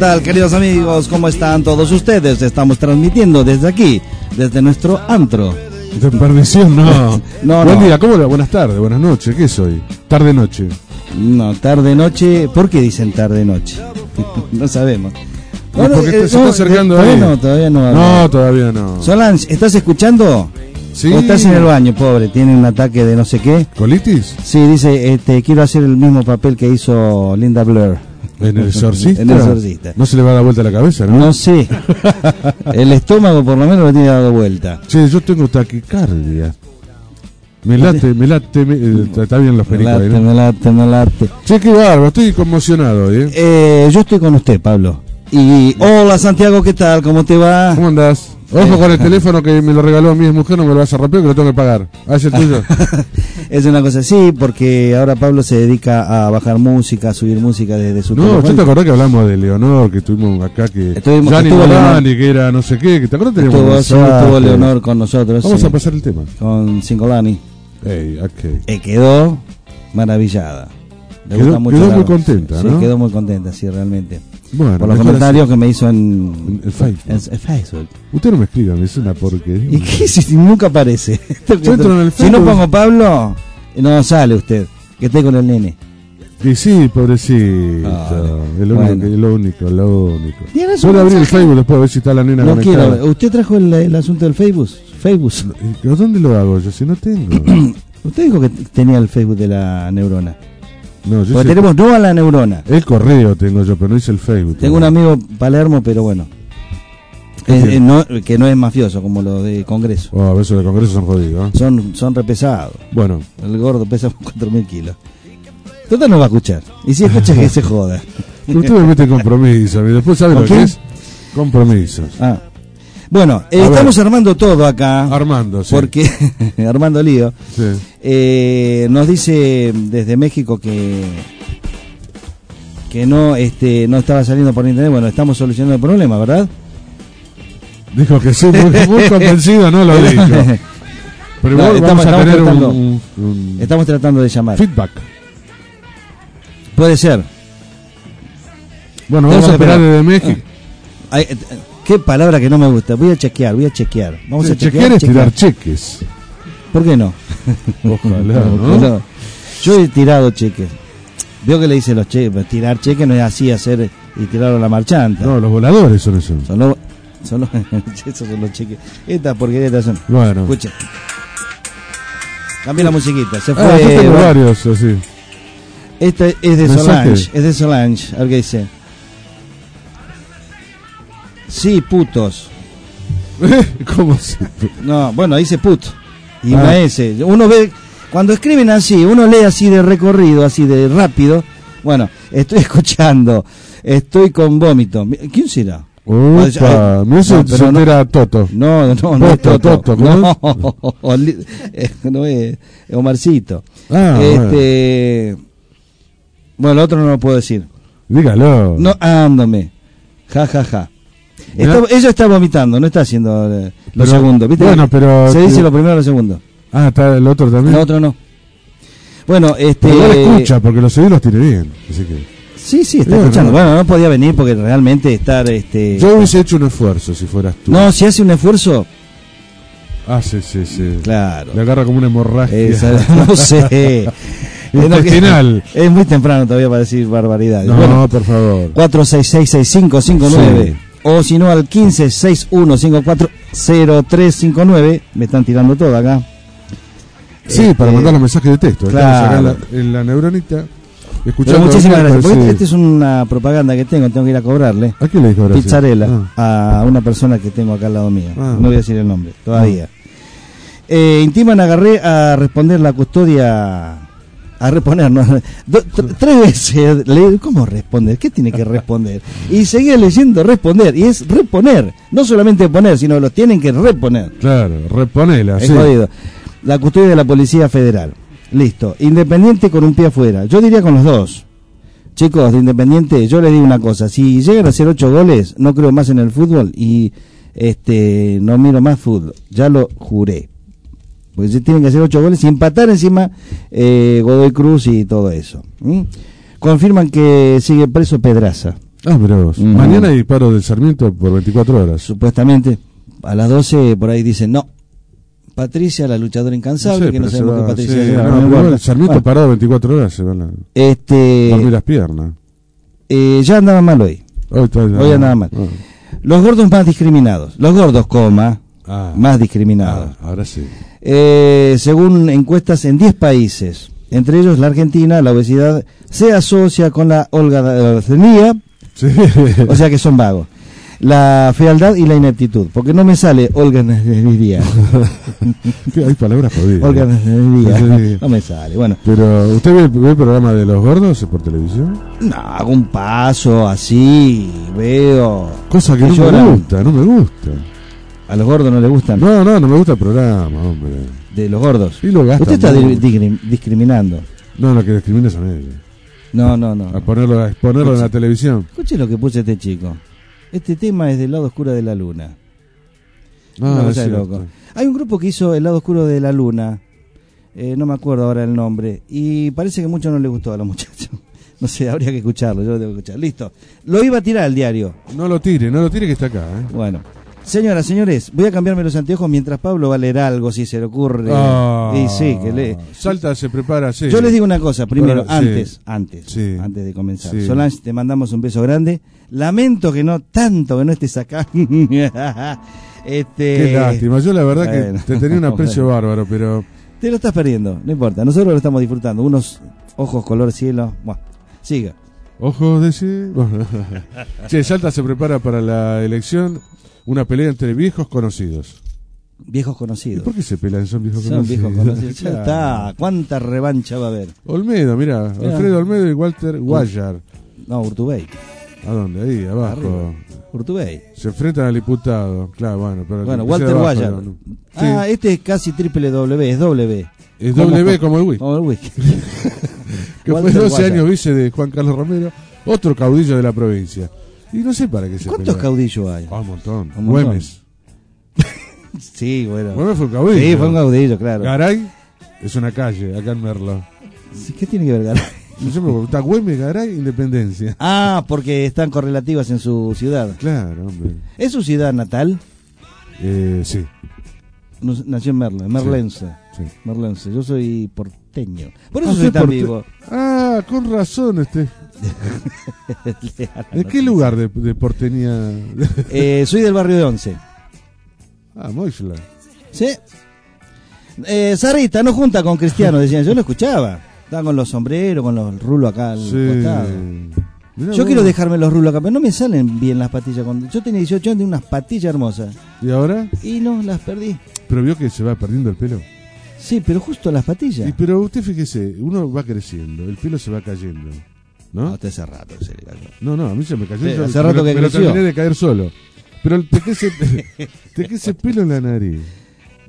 ¿qué tal queridos amigos? ¿Cómo están todos ustedes? Estamos transmitiendo desde aquí, desde nuestro antro. De perdición, no. No, Buen no. día, ¿cómo le Buenas tardes, buenas noches, ¿qué soy? Tarde noche. No, tarde noche, ¿por qué dicen tarde noche? no sabemos. Y porque te- se está acercando todavía ahí. no, todavía no. No, todavía no. Solange, ¿estás escuchando? Sí. ¿O estás en el baño, pobre? Tiene un ataque de no sé qué. ¿Colitis? Sí, dice, este, quiero hacer el mismo papel que hizo Linda Blair. ¿En el exorcista? En el exorcista. No se le va a dar vuelta la cabeza, ¿no? No sé. El estómago por lo menos lo tiene dado vuelta. Sí, yo tengo taquicardia. Me late, me late, me- eh, está- bien los Me late, ¿no? me late, me late. Che, qué bárbaro, estoy conmocionado hoy, ¿eh? Eh, yo estoy con usted, Pablo. Y hola Santiago, ¿qué tal? ¿Cómo te va? ¿Cómo andás? Ojo con el teléfono que me lo regaló mi mujer, no me lo vas a romper, que lo tengo que pagar. Ah, es tuyo. es una cosa así, porque ahora Pablo se dedica a bajar música, a subir música desde su No. ¿usted te acordás que hablamos de Leonor, que estuvimos acá, que Estuvimos- Gianni estuvo Morandi, que era no sé qué, que te acordás teníamos Estuvo, sí, estuvo Leonor con nosotros. Vamos sí, a pasar el tema. Con Singolani. Ey, ok. Eh, quedó maravillada. Le Quedó- gusta mucho quedó muy contenta, sí, ¿no? quedó muy contenta, sí, realmente. Bueno, Por los comentarios que me hizo en, En Facebook. en- en Facebook. Usted no me escriba, me es una porquería. ¿Y qué si nunca aparece? Yo entro en el si no pongo Pablo, no sale usted. Que esté con el nene. Y sí, pobrecito. Ah, es lo, bueno. lo único, lo único. Su Puedo abrir el. Facebook después a ver si está la nena No conectada. quiero. ¿Usted trajo el, el asunto del Facebook? Facebook. ¿Y ¿Dónde lo hago yo? Si no tengo. Usted dijo que tenía el Facebook de la neurona. No, yo Porque tenemos no a la neurona. El correo tengo yo, pero no hice el Facebook. Tengo un amigo Palermo, pero bueno. Que no es mafioso como los de Congreso. Oh, a veces de Congreso son jodidos. ¿eh? Son, son repesados. Bueno, El gordo pesa 4.000 kilos. Total no va a escuchar. Y si escucha que se joda. usted me mete compromiso. Y después sabe ¿Con lo que quién? es compromisos. Ah. Bueno, eh, ver. estamos armando todo acá. Armando, sí. Porque, Armando Lío, Sí. eh, nos dice desde México que que no este no estaba saliendo por internet. Bueno, estamos solucionando el problema, ¿verdad? Dijo que sí, muy, muy convencido, no lo dijo. Pero No, estamos- vamos a estamos tener tratando. un- un Estamos tratando de llamar. feedback. Puede ser. Bueno, vamos a esperar desde México. Ay, eh, qué palabra que no me gusta. Voy a chequear, voy a chequear. Vamos a chequear. chequear es chequear. tirar cheques. ¿Por qué no? Ojalá, No. Yo he tirado cheques. Veo que le dicen los cheques. Tirar cheques no es así hacer y tirarlo a la marchanta. No, los voladores son esos. Son los, son los, esos son los cheques. Estas porquerías son. Bueno. Escucha. Cambia la musiquita. Se fue. Ah, yo tengo bueno, varios así. este es de Mensaje. Solange. Es de Solange. A ver qué dice. Sí, putos. ¿Cómo se.? No, bueno, dice put. Y Ah. una S. Uno ve, cuando escriben así, uno lee así de recorrido, así de rápido. Bueno, estoy escuchando, estoy con vómito. ¿Quién será? Opa, No, pero se no- Toto. No, no, no Toto, Toto. No, ¿cómo Oli- eh, no es es Omarcito. Ah, este, bueno, el otro no lo puedo decir. Dígalo. No, ándame. Ja, ja, ja. Está- ella está vomitando, no está haciendo eh, lo Pero- segundo. ¿viste? bueno, pero- Se dice lo primero y lo segundo. Ah, está el otro también. El otro no. Bueno, este. Pero igual escucha, porque los oídos los tiene bien. Así que. Sí, sí, está Bueno, escuchando. no. Bueno, no podía venir porque realmente estar. este Yo hubiese hecho un esfuerzo si fueras tú. No, si hace un esfuerzo, Ah, sí, sí, sí. claro. Le agarra como una hemorragia. Esa- no sé. Intestinal. Es muy temprano todavía para decir barbaridades. No, Bueno, por favor. 4666559 Sí. O si no al 1561540359. Me están tirando todo acá. Sí, para Este, mandar los mensajes de texto. Claro. acá en la, en la neuronita. Escuchando muchísimas gracias. Sí. esta es una propaganda que tengo, tengo que ir a cobrarle. ¿A quién le dijo gracias? Pizzarela Ah. a una persona que tengo acá al lado mío. Ah. No voy a decir el nombre todavía. Eh, intiman agarré a responder la custodia. A reponer, ¿no? Do- tr- tres veces. le- ¿Cómo responder? ¿Qué tiene que responder? Y seguía leyendo responder. Y es reponer. No solamente poner, sino los tienen que reponer. Claro, reponela. Es sí. jodido. La custodia de la Policía Federal. Listo. Independiente con un pie afuera. Yo diría con los dos. Chicos, de Independiente, yo les digo una cosa. Si llegan a hacer ocho goles, no creo más en el fútbol y este no miro más fútbol. Ya lo juré. Porque se tienen que hacer ocho goles y empatar encima eh, Godoy Cruz y todo eso. Confirman que sigue preso Pedraza. Ah, pero vos. Ujú. Mañana hay paro del Sarmiento por 24 horas. Supuestamente, a las 12 por ahí dicen no. Patricia, la luchadora incansable, sé, que no sabemos va- que Patricia sí, no, no el Sarmiento Bueno, parado 24 horas se van a este, dormir las piernas. eh, ya andaba mal hoy. Hoy andaba mal. Ah. Los gordos más discriminados. Los gordos, coma, Ah. más discriminados. Ah, ahora sí. Eh, según encuestas en 10 países, entre ellos la Argentina, la obesidad se asocia con la holgazanería, Sí. o sea que son vagos. La fealdad y la ineptitud, porque no me sale holgazanería. Hay palabras jodidas. holgazanería. No me sale. Bueno, Pero, ¿usted ve, ve el programa de los gordos por televisión? no, hago un paso así, veo. Cosa que Que no lloran. me gusta, no me gusta. A los gordos no les gustan. No, no, no me gusta el programa, hombre. De los gordos. Y lo gastan Usted está di- discriminando. No, lo que discrimina son ellos. No, no, no. A ponerlo, a exponerlo en la televisión. Escuche lo que puso este chico. Este tema es del lado oscuro de la luna. Una Ah, es de cierto. loco. Hay un grupo que hizo El lado oscuro de la luna. Eh, no me acuerdo ahora el nombre. Y parece que mucho no le gustó a los muchachos. No sé, habría que escucharlo. Yo lo tengo que escuchar. Listo. Lo iba a tirar al diario. No lo tire, no lo tire que está acá. ¿eh? Bueno. Señoras, señores, voy a cambiarme los anteojos mientras Pablo va a leer algo, si se le ocurre. Ah, y sí, que lee. Salta, se prepara, sí. Yo les digo una cosa, primero, sí. antes, antes, Sí. antes de comenzar. Sí. Solange, te mandamos un beso grande. Lamento que no, tanto que no estés acá. este, Qué lástima. Yo la verdad Bueno. que te tenía un aprecio bárbaro, pero Te lo estás perdiendo, no importa. Nosotros lo estamos disfrutando. Unos ojos color cielo. Bueno, siga. ojos de sí. Bueno. che, Salta se prepara para la elección, una pelea entre viejos conocidos. Viejos ¿Y conocidos. por qué se pelean? Son viejos Son conocidos. viejos conocidos. Ya está. ¿Cuánta revancha va a haber? Olmedo, mira, Mirá. Alfredo Olmedo y Walter Guayar. No, Urtubey. ¿A dónde? Ahí, abajo. Arriba. Urtubey. Se enfrentan al diputado. Claro, bueno, pero Bueno, Walter abajo, Guayar. Sí, Ah, este es casi triple W, es W. es como- W como el whisky. Como el whisky. que fue Walter 12 Guayar. años vice de Juan Carlos Romero, otro caudillo de la provincia. Y no sé para qué se ¿Cuántos caudillos hay? Ah, un montón. Un montón. Güemes. Sí, bueno. Güemes fue un caudillo. Sí, fue un caudillo, claro. Garay es una calle acá en Merlo. Sí, ¿Qué tiene que ver Garay? No sé, porque está Güemes, Garay, Independencia. Ah, porque están correlativas en su ciudad. Claro, hombre. ¿Es su ciudad natal? Eh, sí, No, Nació en Merlo, en Merlense. sí. Merlense. Yo soy porteño. Por eso Ah, soy tan porte- vivo. Ah, con razón. este ¿De qué lugar de, de porteña? Eh, soy del barrio de Once. ah, Moixla. ¿Sí? Eh, Sarita no junta con Cristiano, decían. Yo lo escuchaba. Estaba con los sombreros, con los rulos acá al Sí. costado. Mirá Yo quiero dejarme los rulos acá, pero no me salen bien las patillas. Cuando yo tenía 18 años, tenía unas patillas hermosas. ¿Y ahora? Y no, las perdí. Pero vio que se va perdiendo el pelo. Sí, pero justo las patillas. Y, pero usted fíjese, uno va creciendo, el pelo se va cayendo. No, ¿No? usted hace rato que se le cayó. No, no, a mí se me cayó. Sí, yo- hace me rato lo- que me lo creció. terminé de caer solo. Pero te crece, te crece pelo en la nariz.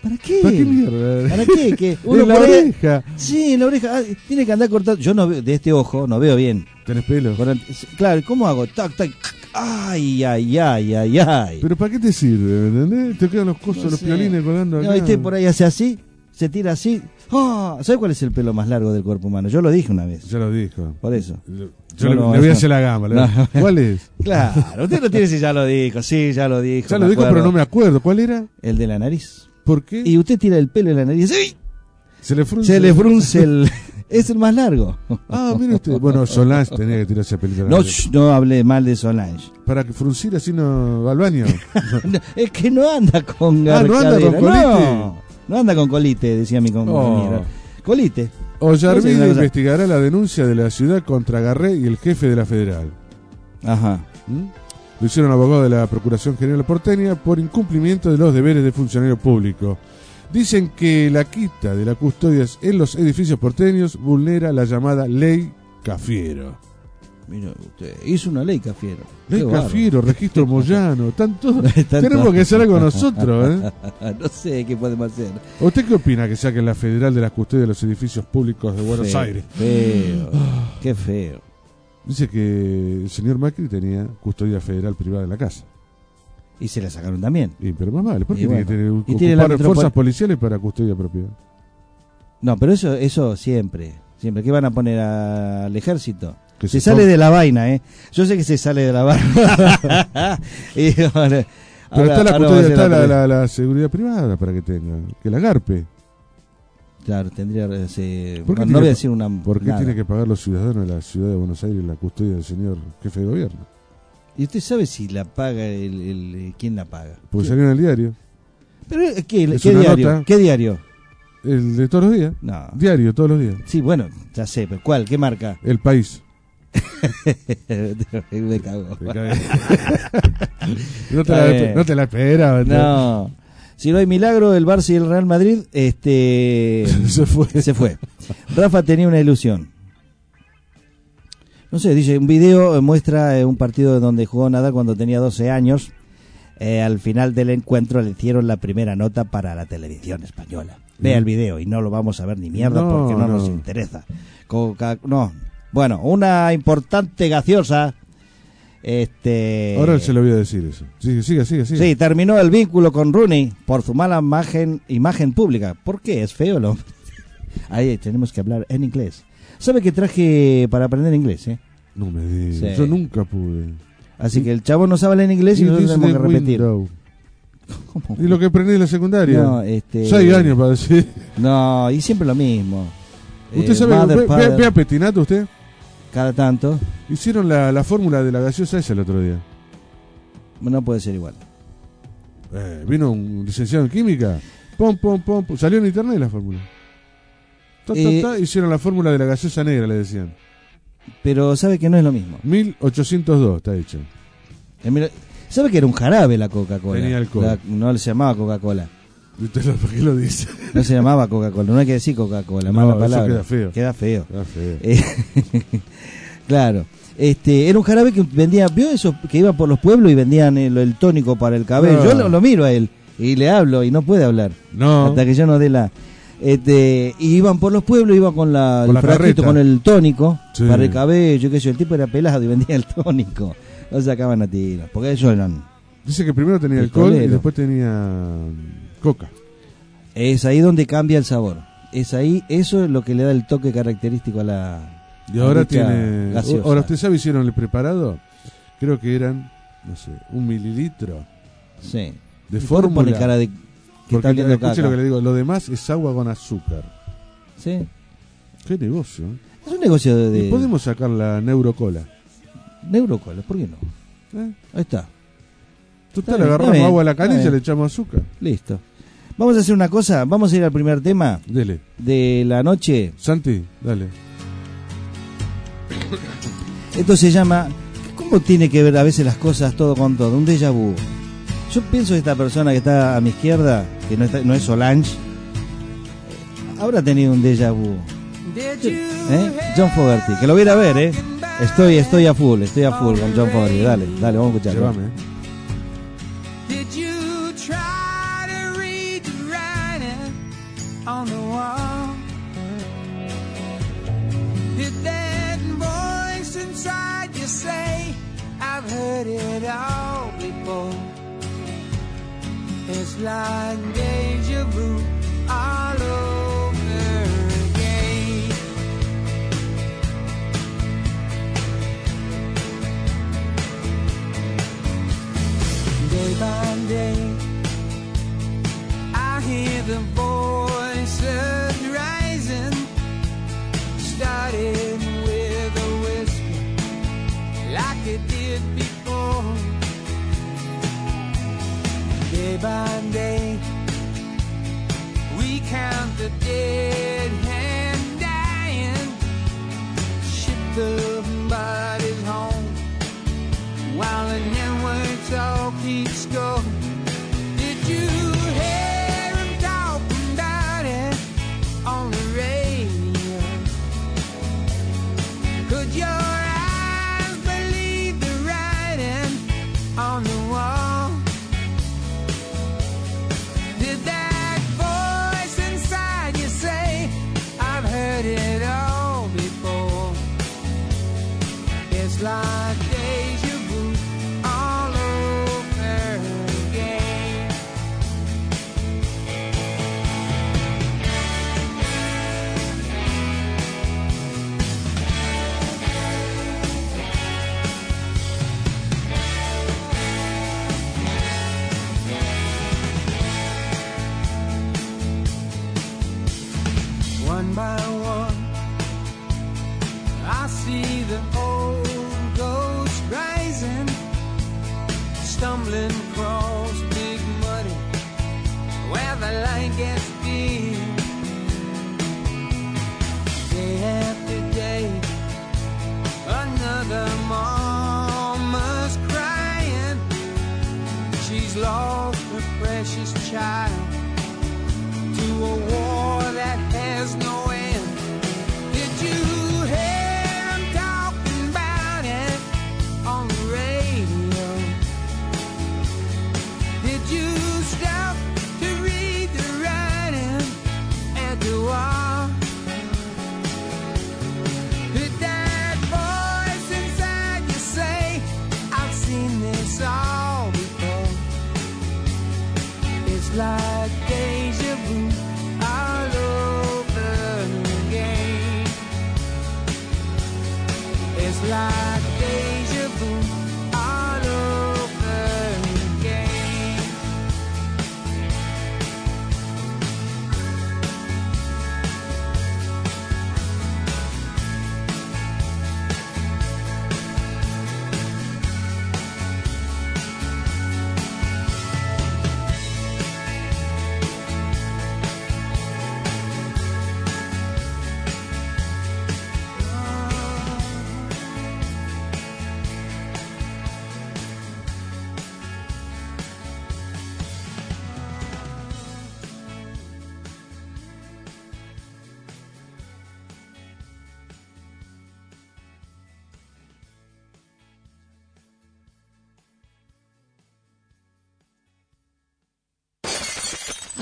¿Para qué? ¿Para qué mierda? ¿Para qué? Que uno en la ahí- oreja. Sí, en la oreja. Ah, tiene que andar cortando. Yo no veo, de este ojo, no veo bien. ¿Tenés pelo? Claro, ¿cómo hago? Tac, tac. Ay, ay, ay, ay, ay. ¿Pero para qué te sirve? ¿Me entendés? Te quedan los cosos, No los sé. piolines colgando acá. No, viste, por ahí hace así, se tira así. Ah, ¿Sabe cuál es el pelo más largo del cuerpo humano? Yo lo dije una vez. Ya lo dijo. Por eso. Yo No, le, no, le voy a hacer la gama. No. ¿Cuál es? Claro, usted lo tiene si ya lo dijo. Sí, ya lo dijo. Ya lo dijo, acuerdo. pero no me acuerdo. ¿Cuál era? El de la nariz. ¿Por qué? Y usted tira el pelo en la nariz. ¡sí! Se le frunce. Se le frunce el. es el más largo. Ah, mire usted. Bueno, Solange tenía que tirarse a película. No, shh, no hable mal de Solange. Para que fruncir así no va al baño. No, es que no anda con Ah, ¿no anda garcadera. con colite? No, no anda con colite, decía mi compañero. Colite. Esa es Ollarvide investigará la denuncia de la ciudad contra Garré y el jefe de la federal. Ajá. ¿Mm? Lo hicieron abogados de la Procuración General porteña por incumplimiento de los deberes de funcionario público. Dicen que la quita de las custodias en los edificios porteños vulnera la llamada ley Cafiero. Mira usted, hizo una ley Cafiero. Ley. Cafiero, registro Moyano, están todos- Están Tenemos que hacer algo nosotros, ¿eh? no sé qué podemos hacer. ¿Usted qué opina que saquen la federal de las custodias de los edificios públicos de Buenos Feo, Aires? Feo. Qué feo. Dice que el señor Macri tenía custodia federal privada en la casa. Y se la sacaron también. Y, pero más vale, ¿por qué tiene que tener, tiene fuerzas policiales para custodia propia? No, pero eso, eso siempre. Siempre. ¿Qué van a poner al ejército? Que Se se sale de la vaina, ¿eh? Yo sé que se sale de la vaina. Y ahora- Pero ahora- está, la, custodia- está la, prueba. la- la seguridad privada para que tenga. Que la garpe. Claro, tendría. eh, ¿Por qué no tiene voy a que- decir una. ¿Por qué nada. tiene que pagar los ciudadanos de la ciudad de Buenos Aires la custodia del señor jefe de gobierno? ¿Y usted sabe si la paga el. el- eh, ¿Quién la paga? Porque salió en el diario. Pero, eh, ¿qué, diario? nota. ¿Qué diario? El de todos los días. No. Diario, todos los días. Sí, bueno, ya sé, pero ¿cuál? ¿Qué marca? El país. Me cago. No, te la, no te la esperaba. No. Si no hay milagro, el Barça y el Real Madrid, este. Se fue. se fue. Rafa tenía una ilusión. No sé, dice, un video muestra eh, un partido donde jugó Nadal cuando tenía 12 años. Eh, al final del encuentro le hicieron la primera nota para la televisión española. Vea Mm. el video y no lo vamos a ver ni mierda No, porque no, nos no. interesa. Coca no. Bueno, una importante gaseosa. Este. Ahora se lo voy a decir eso. Sigue, sigue, sigue. sigue. Sí, terminó el vínculo con Rooney por su mala imagen, imagen pública. ¿Por qué? Es feo lo. Ahí tenemos que hablar en inglés. ¿Sabe que traje para aprender inglés? Eh? No me digas. Sí. Yo nunca pude. Así que el chavo no sabe hablar en inglés y It nosotros tenemos que repetir. window. ¿Cómo? Y lo que aprendí en la secundaria. No, este... Seis años para decir. No, y siempre lo mismo. ¿Usted Eh, sabe? mother, ve, ve a Petinato usted. Cada tanto. Hicieron la, la fórmula de la gaseosa esa el otro día. No puede ser igual. Eh, vino un licenciado en química. Pom, pom, pom, pom. Salió en internet la fórmula. Ta, Eh, ta, hicieron la fórmula de la gaseosa negra, le decían. Pero sabe que no es lo mismo. 1802 está hecho. ¿Sabe que era un jarabe la Coca-Cola? Tenía alcohol. La- no se llamaba Coca-Cola. ¿Y usted lo- por qué lo dice? No se llamaba Coca-Cola. No hay que decir Coca-Cola. No, mala eso palabra. queda feo. Queda feo. Ah, feo. Eh, claro. Este, era un jarabe que vendía, ¿vio eso? Que iba por los pueblos y vendían el, el tónico para el cabello. Yo lo, lo miro a él y le hablo y no puede hablar. No. Hasta que yo no dé la... Este, y iban por los pueblos, iban con, la, Con el la frasquito, carreta. con el tónico Sí. para el cabello, qué sé yo. El tipo era pelado y vendía el tónico. No sacaban a tiros, porque ellos eran... Dice que primero tenía alcohol y después tenía coca. Es ahí donde cambia el sabor. Es ahí, eso es lo que le da el toque característico a la... Y ahora tiene. gaseosa. Ahora usted sabe, hicieron el preparado. Creo que eran, no sé, un mililitro Sí. de ¿Y por qué pone fórmula. cara de que Porque está escuche lo que le digo, lo demás es agua con azúcar. Sí. Qué negocio. Es un negocio de, Y podemos sacar la neurocola. neurocola, ¿por qué no? ¿eh? Ahí está, Total, Está bien, agarramos está bien, agua a la canilla y le echamos azúcar. listo. Vamos a hacer una cosa, vamos a ir al primer tema Dele. de la noche. Santi, dale. Esto se llama ¿Cómo tiene que ver a veces las cosas todo con todo? Un déjà vu. Yo pienso que esta persona que está a mi izquierda, que no, está- no es Solange, eh, habrá tenido un déjà vu. ¿Eh? John Fogerty, que lo viera a ver, ¿eh? Estoy, estoy a full, estoy a full con John Fogerty. Dale, dale, vamos a escucharlo. Llévame. Heard it all before? It's like deja vu all over again. Day by day, I hear the voices Day by day, we count the dead and dying, ship the bodies home. While the networks all keeps going.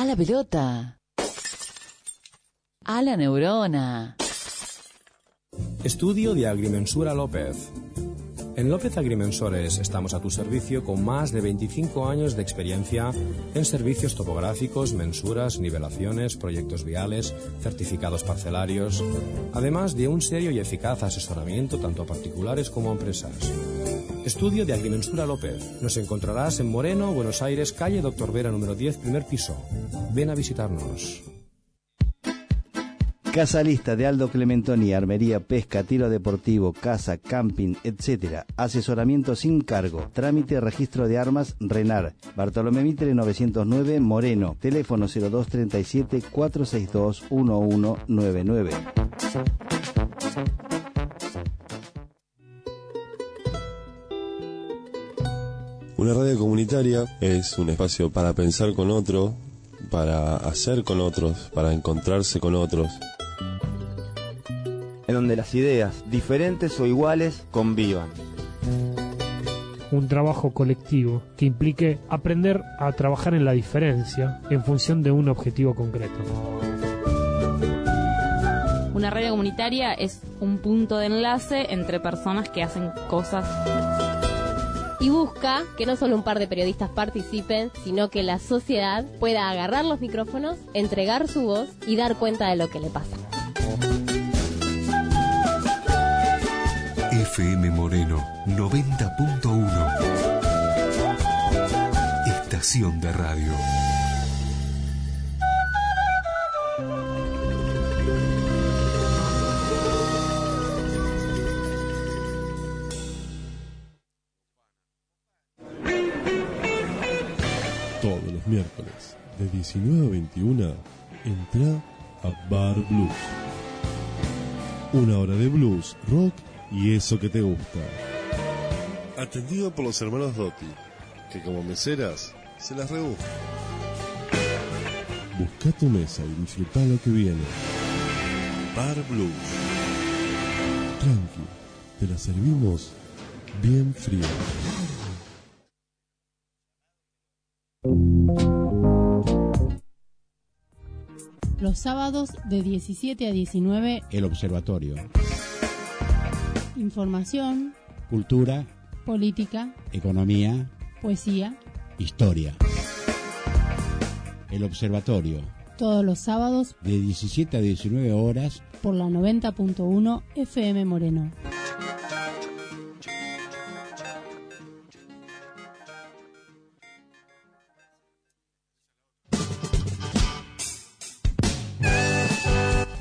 La pelota. A la neurona. Estudio de Agrimensura López. En López Agrimensores estamos a tu servicio con más de 25 años de experiencia en servicios topográficos, mensuras, nivelaciones, proyectos viales, certificados parcelarios, además de un serio y eficaz asesoramiento tanto a particulares como a empresas. Estudio de Agrimensura López. Nos encontrarás en Moreno, Buenos Aires, calle Doctor Vera número 10, primer piso. Ven a visitarnos. Casa lista de Aldo Clementoni, armería, pesca, tiro deportivo, casa, camping, etc. Asesoramiento sin cargo. Trámite, registro de armas, RENAR. Bartolomé Mitre 909, Moreno. Teléfono 0237 462 1199. Una radio comunitaria es un espacio para pensar con otro, para hacer con otros, para encontrarse con otros. en donde las ideas, diferentes o iguales, convivan. un trabajo colectivo que implique aprender a trabajar en la diferencia en función de un objetivo concreto. Una radio comunitaria es un punto de enlace entre personas que hacen cosas. Y busca que no solo un par de periodistas participen, sino que la sociedad pueda agarrar los micrófonos, entregar su voz y dar cuenta de lo que le pasa. FM Moreno 90.1 Estación de radio. De 19 a 21, entra a Bar Blues. Una hora de blues, rock y eso que te gusta. Atendido por los hermanos Dotti, que como meseras se las rebuscan. Busca tu mesa y disfruta lo que viene. Bar Blues. Tranqui, te la servimos bien fría. Los sábados de 17 a 19, El Observatorio. información, Cultura, política, economía, poesía, historia. El Observatorio. todos los sábados De 17 a 19 horas. por la 90.1 FM Moreno.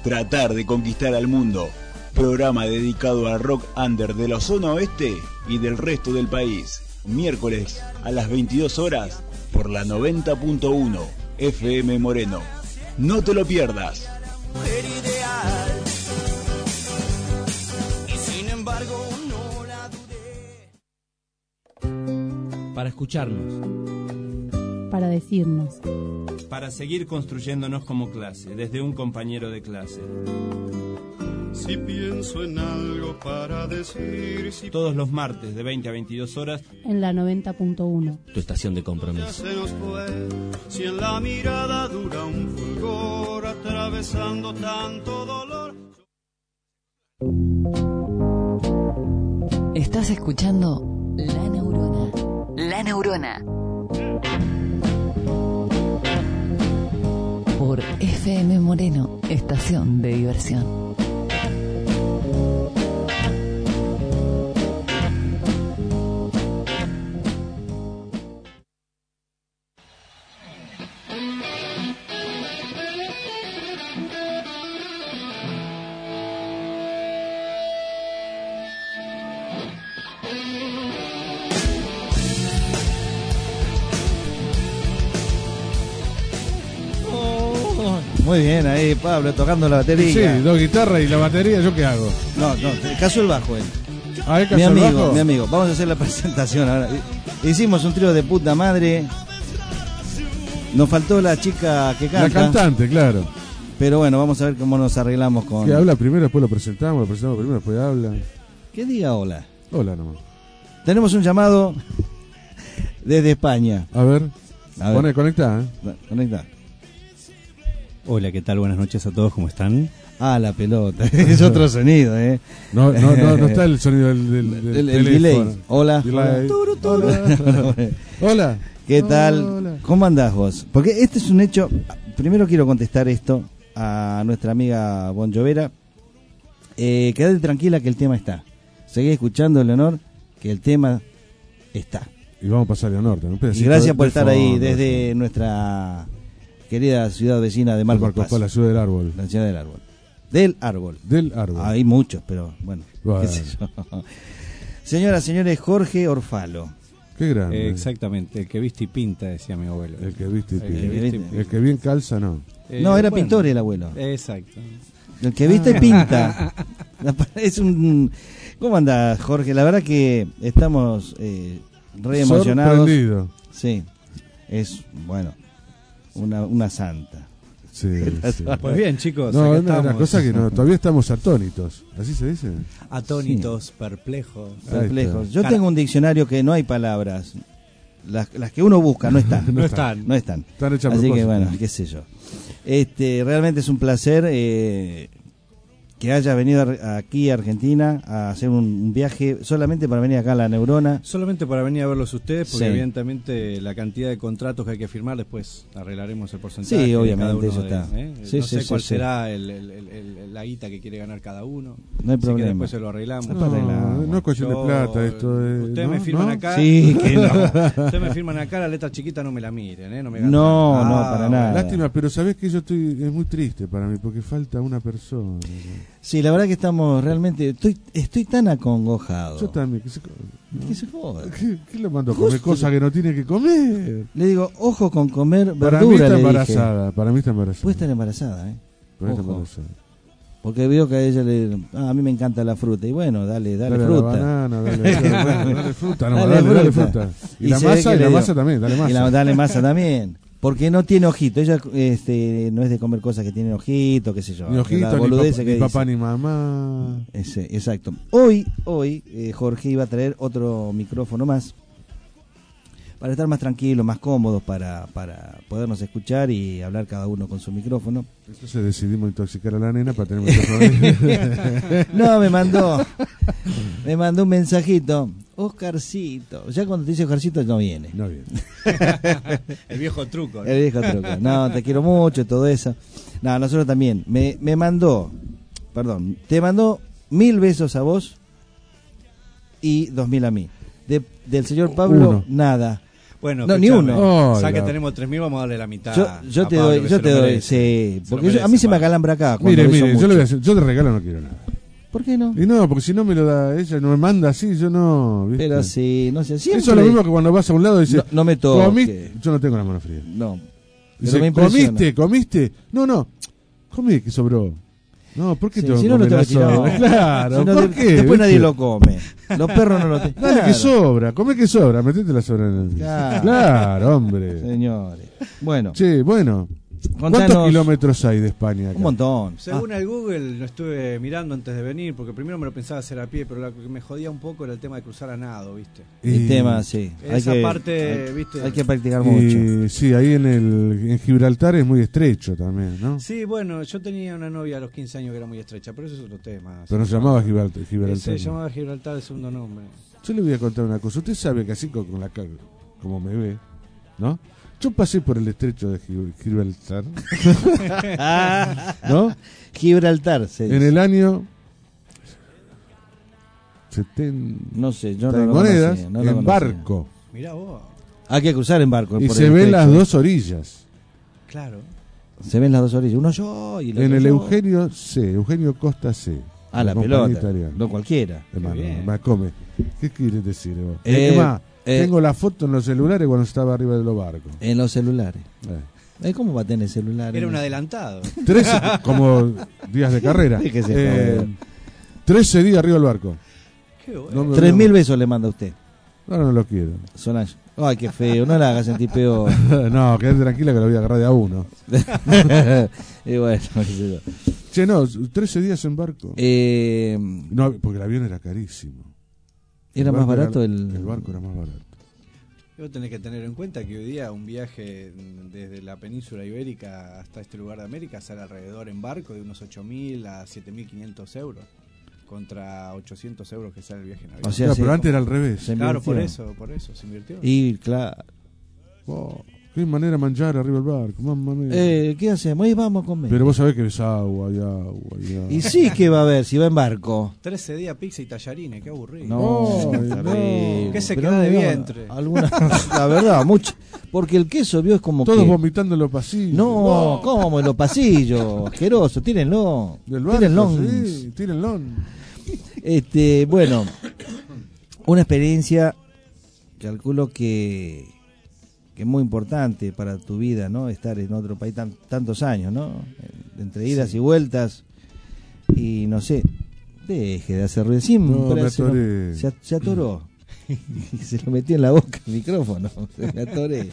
Tratar de conquistar al mundo. Programa dedicado al rock under de la zona oeste y del resto del país. miércoles a las 22 horas por la 90.1 FM Moreno. No te lo pierdas. Para escucharnos. Para decirnos. Para seguir construyéndonos como clase, desde un compañero de clase. Si pienso en algo para decir, si Todos los martes de 20 a 22 horas, En la 90.1. Tu estación de ya compromiso. se nos fue, si en la mirada dura un fulgor atravesando tanto dolor. Estás escuchando La Neurona. La Neurona. Por FM Moreno, estación de diversión. Muy bien, ahí Pablo tocando la batería. Sí, dos guitarras y la batería, ¿yo qué hago? No, no, caso el bajo él. Ah, ¿el caso mi el amigo, bajo? mi amigo. Vamos a hacer la presentación ahora. Hicimos un trío de puta madre. Nos faltó la chica que La canta. cantante, claro. Pero bueno, vamos a ver cómo nos arreglamos con. Que habla primero, después lo presentamos, lo presentamos primero, después habla. Que diga hola. Hola nomás. Tenemos un llamado desde España. A ver. A ver. Pone, conecta, ¿eh? Conecta. Hola, ¿qué tal? Buenas noches a todos, ¿cómo están? Ah, la pelota. es otro sonido, ¿eh? No, no, no, no está el sonido del, del, del El- delay. Hola. Delay. Hola. Hola. ¿Qué tal? Hola. ¿Cómo andás vos? Porque este es un hecho. Primero quiero contestar esto a nuestra amiga Bon Jovera. Eh, quédate tranquila que el tema está. Seguí escuchando, Leonor, que el tema está. Y vamos a pasar a. Un Y gracias de- por estar ahí desde nuestra querida ciudad vecina de Marcos, Marcos Paz. Paz, la ciudad del árbol. La ciudad del árbol. Del árbol. Del árbol. Hay muchos, pero bueno. Bueno. qué sé yo. Señoras, señores, Jorge Orfalo. Qué grande. Eh, exactamente, el que viste y pinta, decía mi abuelo. El que viste y El que pinta. viste. El que bien calza, no. Eh, no, era bueno, pintor el abuelo. Exacto. El que viste y pinta. es un. ¿Cómo andás, Jorge? La verdad que estamos eh, re emocionados. Sorprendido. Sí. Es, bueno, una, una santa. Sí, sí. Pues bien, chicos, No, acá una, cosa que no, todavía estamos atónitos. ¿Así se dice? Atónitos, perplejos. Perplejos. Yo Cara- tengo un diccionario que no hay palabras. Las, las que uno busca no están. No están. No están. Están hechas a Así que bueno, qué sé yo. Este, realmente es un placer eh, que hayas venido aquí a Argentina a hacer un, viaje solamente para venir acá a la Neurona. Solamente para venir a verlos ustedes, porque Sí. evidentemente la cantidad de contratos que hay que firmar, después arreglaremos el porcentaje. Sí, de obviamente, cada uno eso de- está. ¿eh? Sí, no sí, sé sí, cuál sí. será el- el- el- el- la guita que quiere ganar cada uno. No hay Así que problema. después se lo arreglamos. No, no es cuestión de plata esto. eh, Ustedes ¿no? me firman ¿No? acá. Sí, que no. Ustedes me firman acá, la letra chiquita no me la miren, ¿eh? No me No, no, Ah, para nada. Lástima, pero sabés que yo estoy. Es muy triste para mí porque falta una persona. Sí, la verdad que estamos realmente. Estoy, estoy tan acongojado. Yo también. Que se, Que se joda. ¿Qué, qué le mando a comer cosas que no tiene que comer? Le digo, ojo con comer Para mí verdura. está dije. embarazada. Para mí está embarazada. Puede estar embarazada, ¿eh? Está Ojo. embarazada. Porque veo que a ella le. Ah, a mí me encanta la fruta. Y bueno, dale, dale, fruta. banana, dale- dale- dale fruta, no, Dale dale- dale fruta. Y la masa, y la masa también, dale Y masa. la- dale masa también. Porque no tiene ojito. Ella este, no es de comer cosas que tienen ojito, qué sé yo. Ni ojito, ni, papá, que ni papá ni mamá. Ese, exacto. Hoy, hoy eh, Jorge iba a traer otro micrófono más para estar más tranquilos, más cómodos, para, para podernos escuchar y hablar cada uno con su micrófono. Entonces decidimos intoxicar a la nena para tener micrófono. no, me mandó, me mandó un mensajito. Oscarcito. Ya cuando te dice Oscarcito no viene. No viene. El viejo truco. ¿no? El viejo truco. No, te quiero mucho, todo eso. No, nosotros también. Me, me mandó, perdón, te mandó mil besos a vos y dos mil a mí. De- del señor Pablo, Uno. nada. Bueno, no, ni uno. Ya que tenemos 3.000, vamos a darle la mitad. Yo, yo a te Pablo, doy, yo te doy, merece. sí. Porque yo- a mí se me acalambra acá. Mire, mire, yo, le voy a hacer- yo de regalo no quiero nada. ¿Por qué no? Y no, porque si no me lo da ella, no me manda así, yo no. ¿viste? Pero sí, no sé, siempre... Eso es lo mismo que cuando vas a un lado y dices, No, no me toque. "Comiste". Yo no tengo las manos frías. No. Dice, me. ¿comiste? ¿Comiste? No, no. Comí que sobró. No, ¿por qué Sí, tengo si que no lo la que tirar. sobra? Claro, Si no, ¿por qué? Después nadie lo come. Los perros no lo tienen. Dale que Claro. sobra, come que sobra, metete la sobra en el. Claro. Claro, hombre. Señores. Bueno. Che, bueno. ¿Cuántos Contanos- kilómetros hay de España? acá? Un montón. Según el Google, lo estuve mirando antes de venir, porque primero me lo pensaba hacer a pie, pero lo que me jodía un poco era el tema de cruzar a nado, ¿viste? El tema, sí. Hay Esa que, parte, hay, ¿viste? hay que practicar Y, mucho. sí, ahí en el en Gibraltar es muy estrecho también, ¿no? Sí, bueno, yo tenía una novia a los 15 años que era muy estrecha, pero eso es otro tema. Pero se llamaba Gibraltar. Gibraltar Se ¿no? llamaba Gibraltar de segundo nombre. Yo le voy a contar una cosa. Usted sabe que así con, con la cara, como me ve, ¿no? Yo pasé por el estrecho de Gib- Gibraltar. ¿No? Gibraltar, se En dice. el año 70 No sé, yo no en lo monedas, conocía, no lo en conocía. barco. Mirá vos. Hay que cruzar en barco. Y por se el ven estrecho. las dos orillas. Claro. Se ven las dos orillas. Uno yo y el En otro el yo. Eugenio C, Eugenio Costa C. Ah, la pelota. italiana. No cualquiera. Hermano, Qué bien. me come. ¿Qué quieres decir vos? Eh, es más, eh, tengo la foto en los celulares cuando estaba arriba de los barcos. En los celulares. Eh. Eh, ¿Cómo va a tener celular? Era un el- adelantado. Trece, como días de carrera. Eh, joder. 13 días arriba del barco. Qué bueno. No Tres mil besos le manda a usted. Ahora no lo quiero. Solange. Ay, qué feo. No la hagas sentir peor. no, quédate tranquila que lo voy a agarrar de a uno. y bueno, qué sé yo. Che, no, 13 días en barco. Eh, No, porque el avión era carísimo. ¿Era más barato el- El barco era más barato. Vos tenés que tener en cuenta que hoy día un viaje desde la península ibérica hasta este lugar de América sale alrededor en barco de unos 8.000 a 7.500 euros contra 800 euros que sale el viaje en avión. O sea, pero antes era al revés. se claro, por eso, por eso se invirtió. Y claro. Qué manera de manjar arriba del barco. mamma mía. Eh, ¿Qué hacemos? Ahí vamos a comer. Pero vos sabés que es agua y agua y agua. Y sí que va a haber, si va en barco. 13 días pizza y tallarines, qué aburrido. No, terrible. ¿Qué se queda de no, vientre? Alguna, la verdad, mucho. Porque el queso vio es como Todos que... vomitando en los pasillos. No, ¿cómo? En los pasillos. Asqueroso, tírenlo. Del barco, Tírenlo. sí, tírenlo. Este, bueno, una experiencia, calculo que, que es muy importante para tu vida, ¿no? Estar en otro país tan, tantos años, ¿no? Entre idas y vueltas. Y no sé, deje de hacer ruido. Sí, No, me se, lo- atoré. se, se atoró. Y se lo metió en la boca el micrófono. Se me atoré.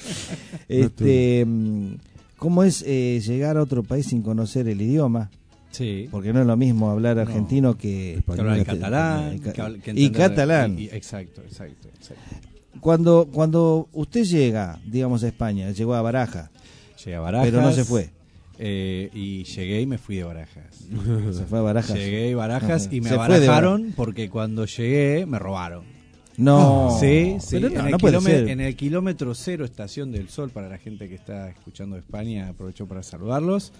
Este, mm, ¿Cómo es eh, llegar a otro país sin conocer el idioma? Sí. Porque no es lo mismo hablar argentino que Que hablar en catalán. y que que catalán. y- y- exacto, exacto, exacto. Cuando cuando usted llega, digamos a España, llegó a Baraja, Llegué a Barajas. pero no se fue. eh, y llegué y me fui de Barajas. Se fue a Barajas. Llegué a Barajas y me abarajaron porque cuando llegué me robaron. No. Sí, sí. No, en, el no puede kilómetro, ser. en el kilómetro cero Estación del Sol, para la gente que está escuchando de España, aprovecho para saludarlos.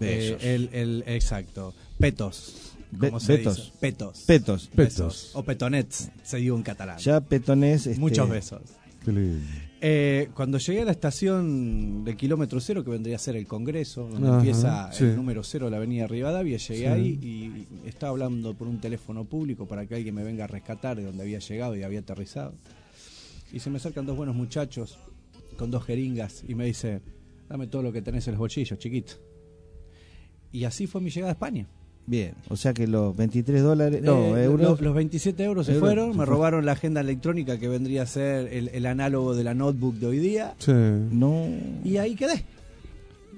Eh, el, el- exacto. Petos. ¿Cómo se betos. dice? Petos. Petos. Besos. O petonets, se digo en catalán. Ya petonés. este, Muchos besos. Qué lindo. Eh, cuando llegué a la estación de kilómetro cero, que vendría a ser el Congreso, donde Ajá, empieza sí. el número cero de la avenida Rivadavia, llegué Sí. ahí y estaba hablando por un teléfono público para que alguien me venga a rescatar de donde había llegado y había aterrizado. Y se me acercan dos buenos muchachos con dos jeringas y me dice, dame todo lo que tenés en los bolsillos, chiquito. Y así fue mi llegada a España. Bien, o sea que los 23 dólares, no, Eh, euros. Los, los 27 euros se Euros, fueron, se me fue. robaron la agenda electrónica que vendría a ser el, el análogo de la notebook de hoy día. Sí. No. Y ahí quedé.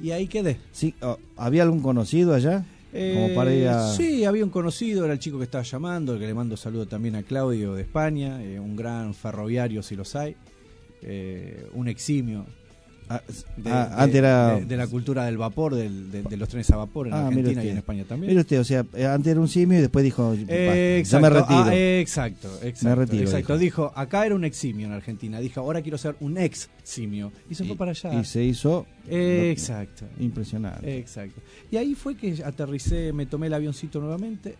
Y ahí quedé. Sí, oh, ¿había algún conocido allá? Como para ir a... Eh, Sí, había un conocido, era el chico que estaba llamando, que le mando saludo también a Claudio de España, eh, un gran ferroviario si los hay, eh, un eximio. De, ah, de- antes era- de, de la cultura del vapor, del- de, los trenes a vapor en Ah, Argentina y en España también. Mire usted, o sea, eh, antes era un simio y después dijo, Eh, "Basta, ya me exacto, retiro. ah, exacto, exacto. Me retiro, exacto. Dijo. acá era un eximio en Argentina. Dijo, ahora quiero ser un ex simio. Y se fue para allá. Y se hizo... Eh, exacto. Impresionante. Exacto. Y ahí fue que aterricé, me tomé el avioncito nuevamente.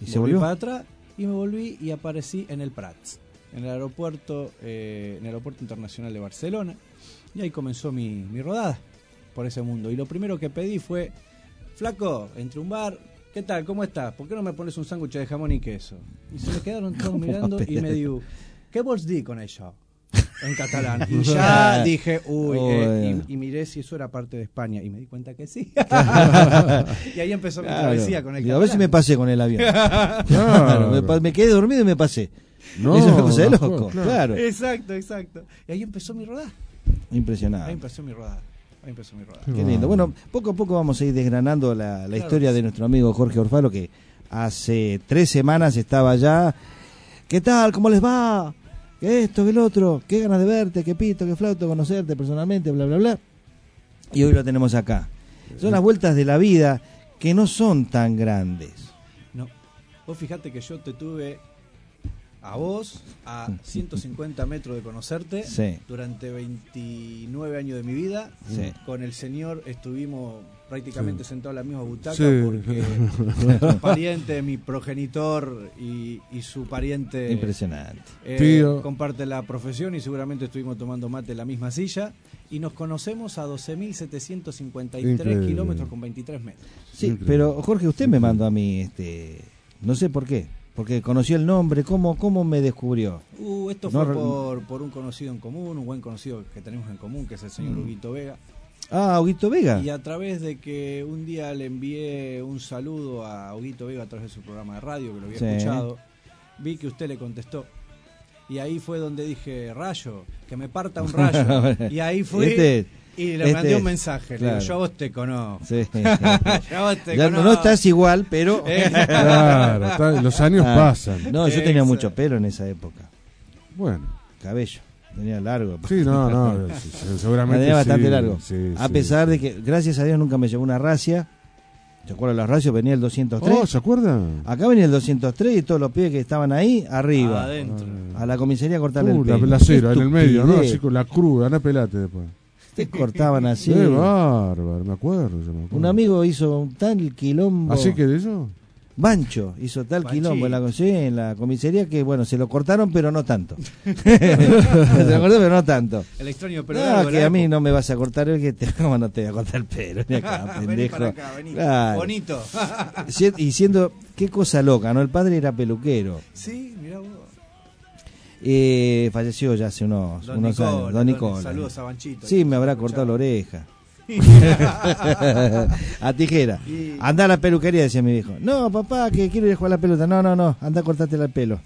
¿Y se volvió? para atrás y me volví y aparecí en el Prats, en el aeropuerto, eh, en el aeropuerto internacional de Barcelona. Y ahí comenzó mi, mi rodada por ese mundo. Y lo primero que pedí fue, flaco, entre un bar, ¿qué tal? ¿Cómo estás? ¿Por qué no me pones un sándwich de jamón y queso? Y se me quedaron todos mirando y me dijo, ¿qué vos di con eso? En catalán. Y ya dije, uy, eh, y, y miré si eso era parte de España. Y me di cuenta que sí. y ahí empezó mi Claro. travesía con el Digo, a ver si me catalán. pasé con el avión. Claro. Claro, me, quedé dormido y me pasé. No, es una cosa de loco, claro. claro. Exacto, exacto. Y ahí empezó mi rodada. Impresionante. empezó mi rodada. Ahí empezó mi rodada. Qué lindo. Bueno, poco a poco vamos a ir desgranando la, la Claro. historia de nuestro amigo Jorge Orfalo, que hace tres semanas estaba allá. ¿Qué tal? ¿Cómo les va? ¿Qué esto? ¿Qué el otro? ¿Qué ganas de verte? ¿Qué pito? ¿Qué flauto? Conocerte personalmente, bla, bla, bla. Y hoy lo tenemos acá. Son las vueltas de la vida que no son tan grandes. No. Vos fijate que yo te tuve a vos a 150 metros de conocerte Sí. durante 29 años de mi vida. Sí. Con el señor estuvimos prácticamente Sí. sentados en la misma butaca Sí. porque mi pariente, mi progenitor y, y su pariente Impresionante. eh, Tío. comparte la profesión y seguramente estuvimos tomando mate en la misma silla y nos conocemos a 12.753 Increíble. kilómetros con 23 metros. Sí, Increíble. pero Jorge, usted me mandó a mí, este, no sé por qué, porque conoció el nombre, ¿cómo, cómo me descubrió? Uh, esto No, fue por, por un conocido en común, un buen conocido que tenemos en común, que es el señor Mm. Huguito Vega. Ah, Huguito Vega. Y a través de que un día le envié un saludo a Huguito Vega a través de su programa de radio, que lo había Sí. escuchado, vi que usted le contestó. Y ahí fue donde dije, rayo, que me parta un rayo. y ahí fui Este- y le este- mandé un mensaje. Le digo, yo a vos te conozco. Sí. Yo a vos te Ya conozco. no estás igual, pero... Eh. Claro, está- los años Ah, pasan. No, yo tenía Exacto. mucho pelo en esa época. Bueno. Cabello. Tenía largo. Sí, no, no, seguramente Tenía bastante sí, largo. sí, a sí, pesar sí. de que, gracias a Dios, nunca me llevó una racia. ¿Se acuerdan los racios? Venía el 203. Oh, ¿se acuerdan? Acá venía el 203 y todos los pibes que estaban ahí, arriba. Adentro. A la comisaría a cortarle Uh, el la, pelo. la cera en el medio, ¿no? Así con la cruz, anda pelate después. Te cortaban así. Qué bárbaro, me acuerdo, yo me acuerdo. Un amigo hizo un tal quilombo. ¿Así que de eso? Bancho hizo tal quilombo en la, sí, en la comisaría que, bueno, se lo cortaron, pero no tanto. se lo cortaron, pero no tanto. El extraño pero No, que a mí no me vas a cortar el que te, ¿cómo no te voy a cortar el pelo? Vení acá, Vení pendejo. para acá, vení. Claro. Bonito. Y siendo, qué cosa loca, ¿no? El padre era peluquero. sí. Eh, falleció ya hace unos, Don unos Nicola, años. Don Nicola. saludos a Banchito. Sí, me habrá cortado la oreja. A tijera. Y- Anda a la peluquería, decía mi viejo. No, papá, que quiero ir a jugar a la pelota. No, no, no, anda a cortarte el pelo.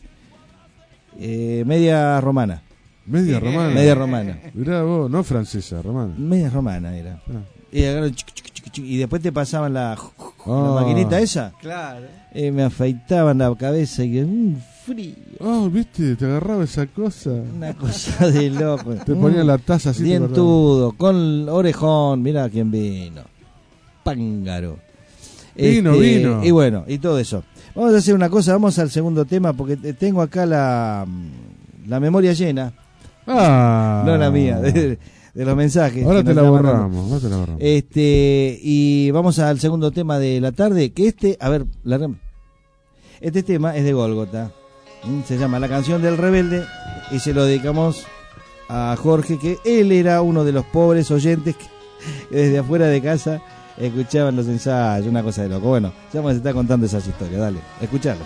Eh, media romana. Media romana. Media romana. Mirá vos, no francesa, romana. Media romana era. Ah. Y, chic, y después te pasaban la, la Ah. maquinita esa. Claro. Eh, me afeitaban la cabeza y un frío. Oh, viste, te agarraba esa cosa. Una cosa de loco. Te ponían la taza así. Dientudo, con orejón. Mira quién vino. Pángaro. Vino, Este, vino. Y bueno, y todo eso. Vamos a hacer una cosa, vamos al segundo tema, porque te- tengo acá la, la memoria llena. Ah. No la mía, de, de los mensajes. Ahora te la borramos, ahora te la borramos. Este, y vamos al segundo tema de la tarde, que este, a ver, la este tema es de Golgota. Mm, Se llama La canción del rebelde y se lo dedicamos a Jorge, que él era uno de los pobres oyentes que, desde afuera de casa escuchaban los ensayos, una cosa de loco. Bueno, ya vamos a estar contando esas historias, dale, escucharlo.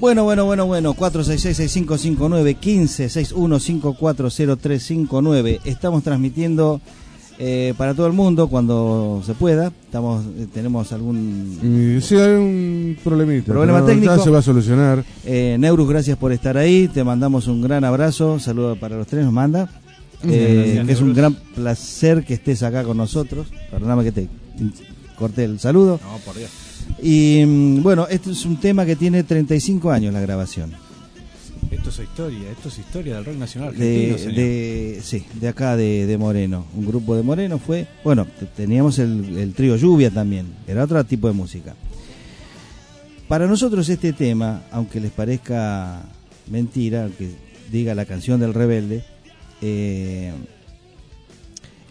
Bueno, bueno, bueno, bueno. 466-6559, 15-61540359. Estamos transmitiendo eh, para todo el mundo cuando se pueda. Estamos, eh, tenemos algún sí, hay un problemita. problema técnico. Ya se va a solucionar. Eh, Neurus, gracias por estar ahí. Te mandamos un gran abrazo. Saludos para los tres, nos manda. Eh, Gracias, que es un gran placer que estés acá con nosotros. Perdóname que te corté el saludo. No, por Dios. Y mm, bueno, este es un tema que tiene 35 años la grabación. Esto es historia, esto es historia del rock nacional argentino, De, señor. de- sí, de acá de, de Moreno. Un grupo de Moreno fue. Bueno, te- teníamos el, el trío Lluvia también. Era otro tipo de música. Para nosotros este tema, aunque les parezca mentira, que diga la canción del rebelde, eh,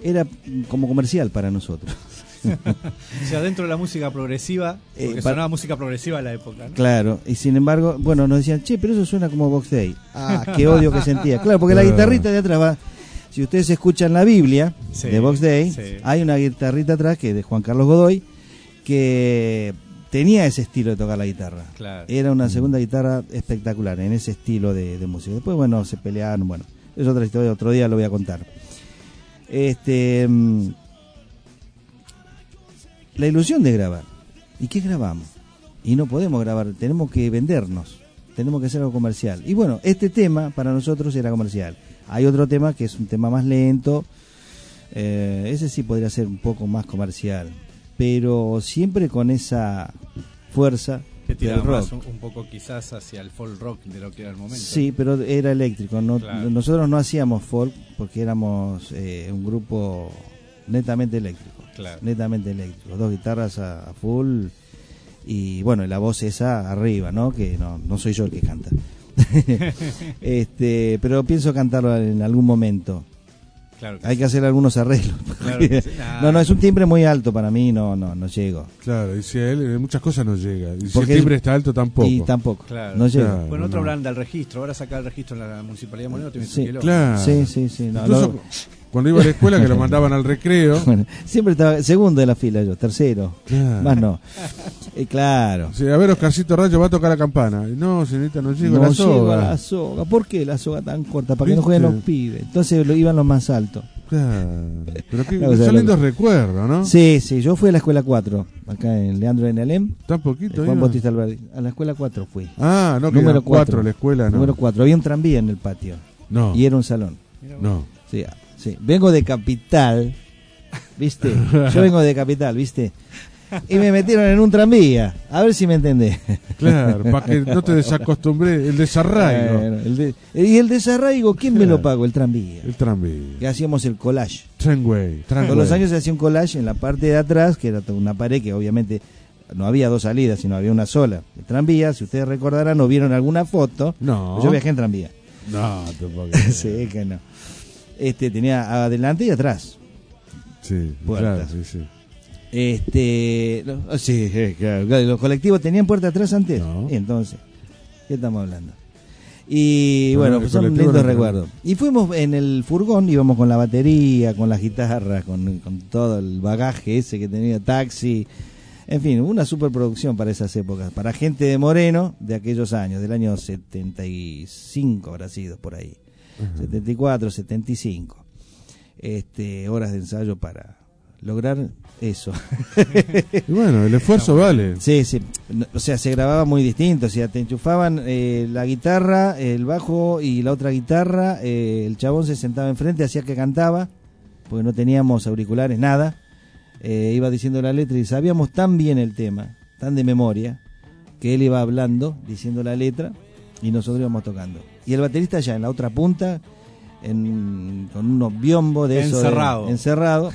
era como comercial para nosotros. o sea, dentro de la música progresiva, Eh, porque para- sonaba música progresiva en la época. ¿no? Claro, y sin embargo, bueno, nos decían, che, pero eso suena como Box Day. Ah, qué odio que sentía. Claro, porque la guitarrita de atrás va. Si ustedes escuchan la Biblia Sí, de Box Day, sí. hay una guitarrita atrás que es de Juan Carlos Godoy que tenía ese estilo de tocar la guitarra. Claro. Era una segunda guitarra espectacular en ese estilo de, de música. Después, bueno, se pelearon, bueno, es otra historia, otro día lo voy a contar. Este, mm, la ilusión de grabar. ¿Y qué grabamos? Y no podemos grabar, tenemos que vendernos, tenemos que hacer algo comercial. Y bueno, este tema para nosotros era comercial. Hay otro tema que es un tema más lento, eh, ese sí podría ser un poco más comercial, pero siempre con esa fuerza Que tiraba rock. más un, un poco quizás hacia el folk rock de lo que era el momento. Sí, pero era eléctrico. No, Claro. Nosotros no hacíamos folk porque éramos eh, un grupo netamente eléctrico. Claro. Netamente eléctrico. Dos guitarras a, a full y bueno, y la voz esa arriba, ¿no? Que no, no soy yo el que canta. este, pero pienso cantarlo en algún momento. Claro que Hay sí. que hacer algunos arreglos. Claro no, no, es un timbre muy alto para mí, no, no, no llego. Claro, y si a él en muchas cosas no llega. Y si Porque el timbre está alto tampoco. Y tampoco. Claro. No llega. Claro, Bueno, otro no. hablan del registro. Ahora sacar el registro en la municipalidad de Moreno tiene Sí. Claro. Sí, sí, sí. no, Incluso no. Cuando iba a la escuela que lo mandaban al recreo. Bueno, siempre estaba segundo de la fila yo, tercero. Claro. Más no. Eh, claro. Sí, a ver, Oscarcito Rayo va a tocar la campana. No, señorita, no llego no a la llego soga. a la soga. ¿Por qué la soga tan corta? Para que no jueguen los pibes. Entonces lo iban los más altos. Claro. Pero qué, O sea, son lo- lindos recuerdos, ¿no? Sí, sí, yo fui a la escuela 4, acá en Leandro en Alem. Tan poquito. Juan iba. Bautista Alberdi. A la escuela 4 fui. Ah, no, que Número eran cuatro cuatro. la escuela, no. Número 4. Había un tranvía en el patio. No. Y era un salón. No. Sí, sí. Vengo de Capital, ¿viste? Yo vengo de Capital, ¿viste? Y me metieron en un tranvía. A ver si me entendés. Claro, para que no te desacostumbré. El desarraigo. Bueno, el de- y el desarraigo, ¿quién me lo pagó? El tranvía. El tranvía. Que hacíamos el collage. Tranway. Todos los años se hacía un collage en la parte de atrás, que era una pared que obviamente no había dos salidas, sino había una sola. El tranvía, si ustedes recordarán o vieron alguna foto, No. yo viajé en tranvía. No, tampoco. sí, que no. Este tenía adelante y atrás. Sí, Puertas. claro, sí, sí. Este, lo- sí, claro, claro, los colectivos tenían puerta atrás antes. No. Y entonces, ¿qué estamos hablando? Y bueno, pues son lindos no- recuerdos. Y fuimos en el furgón, íbamos con la batería, con las guitarras, con, con todo el bagaje ese que tenía taxi. En fin, una superproducción para esas épocas, para gente de Moreno de aquellos años, del año 75 habrá sido por ahí. 74, 75. Este, horas de ensayo para lograr eso. Y bueno, el esfuerzo vale. Sí, sí. O sea, se grababa muy distinto. O sea, te enchufaban eh, la guitarra, el bajo y la otra guitarra. eh, el chabón se sentaba enfrente, hacía que cantaba, porque no teníamos auriculares, nada. Eh, iba diciendo la letra y sabíamos tan bien el tema, tan de memoria, que él iba hablando, diciendo la letra, y nosotros íbamos tocando. Y el baterista allá en la otra punta, en- con unos biombos de eso de- Encerrado. encerrado.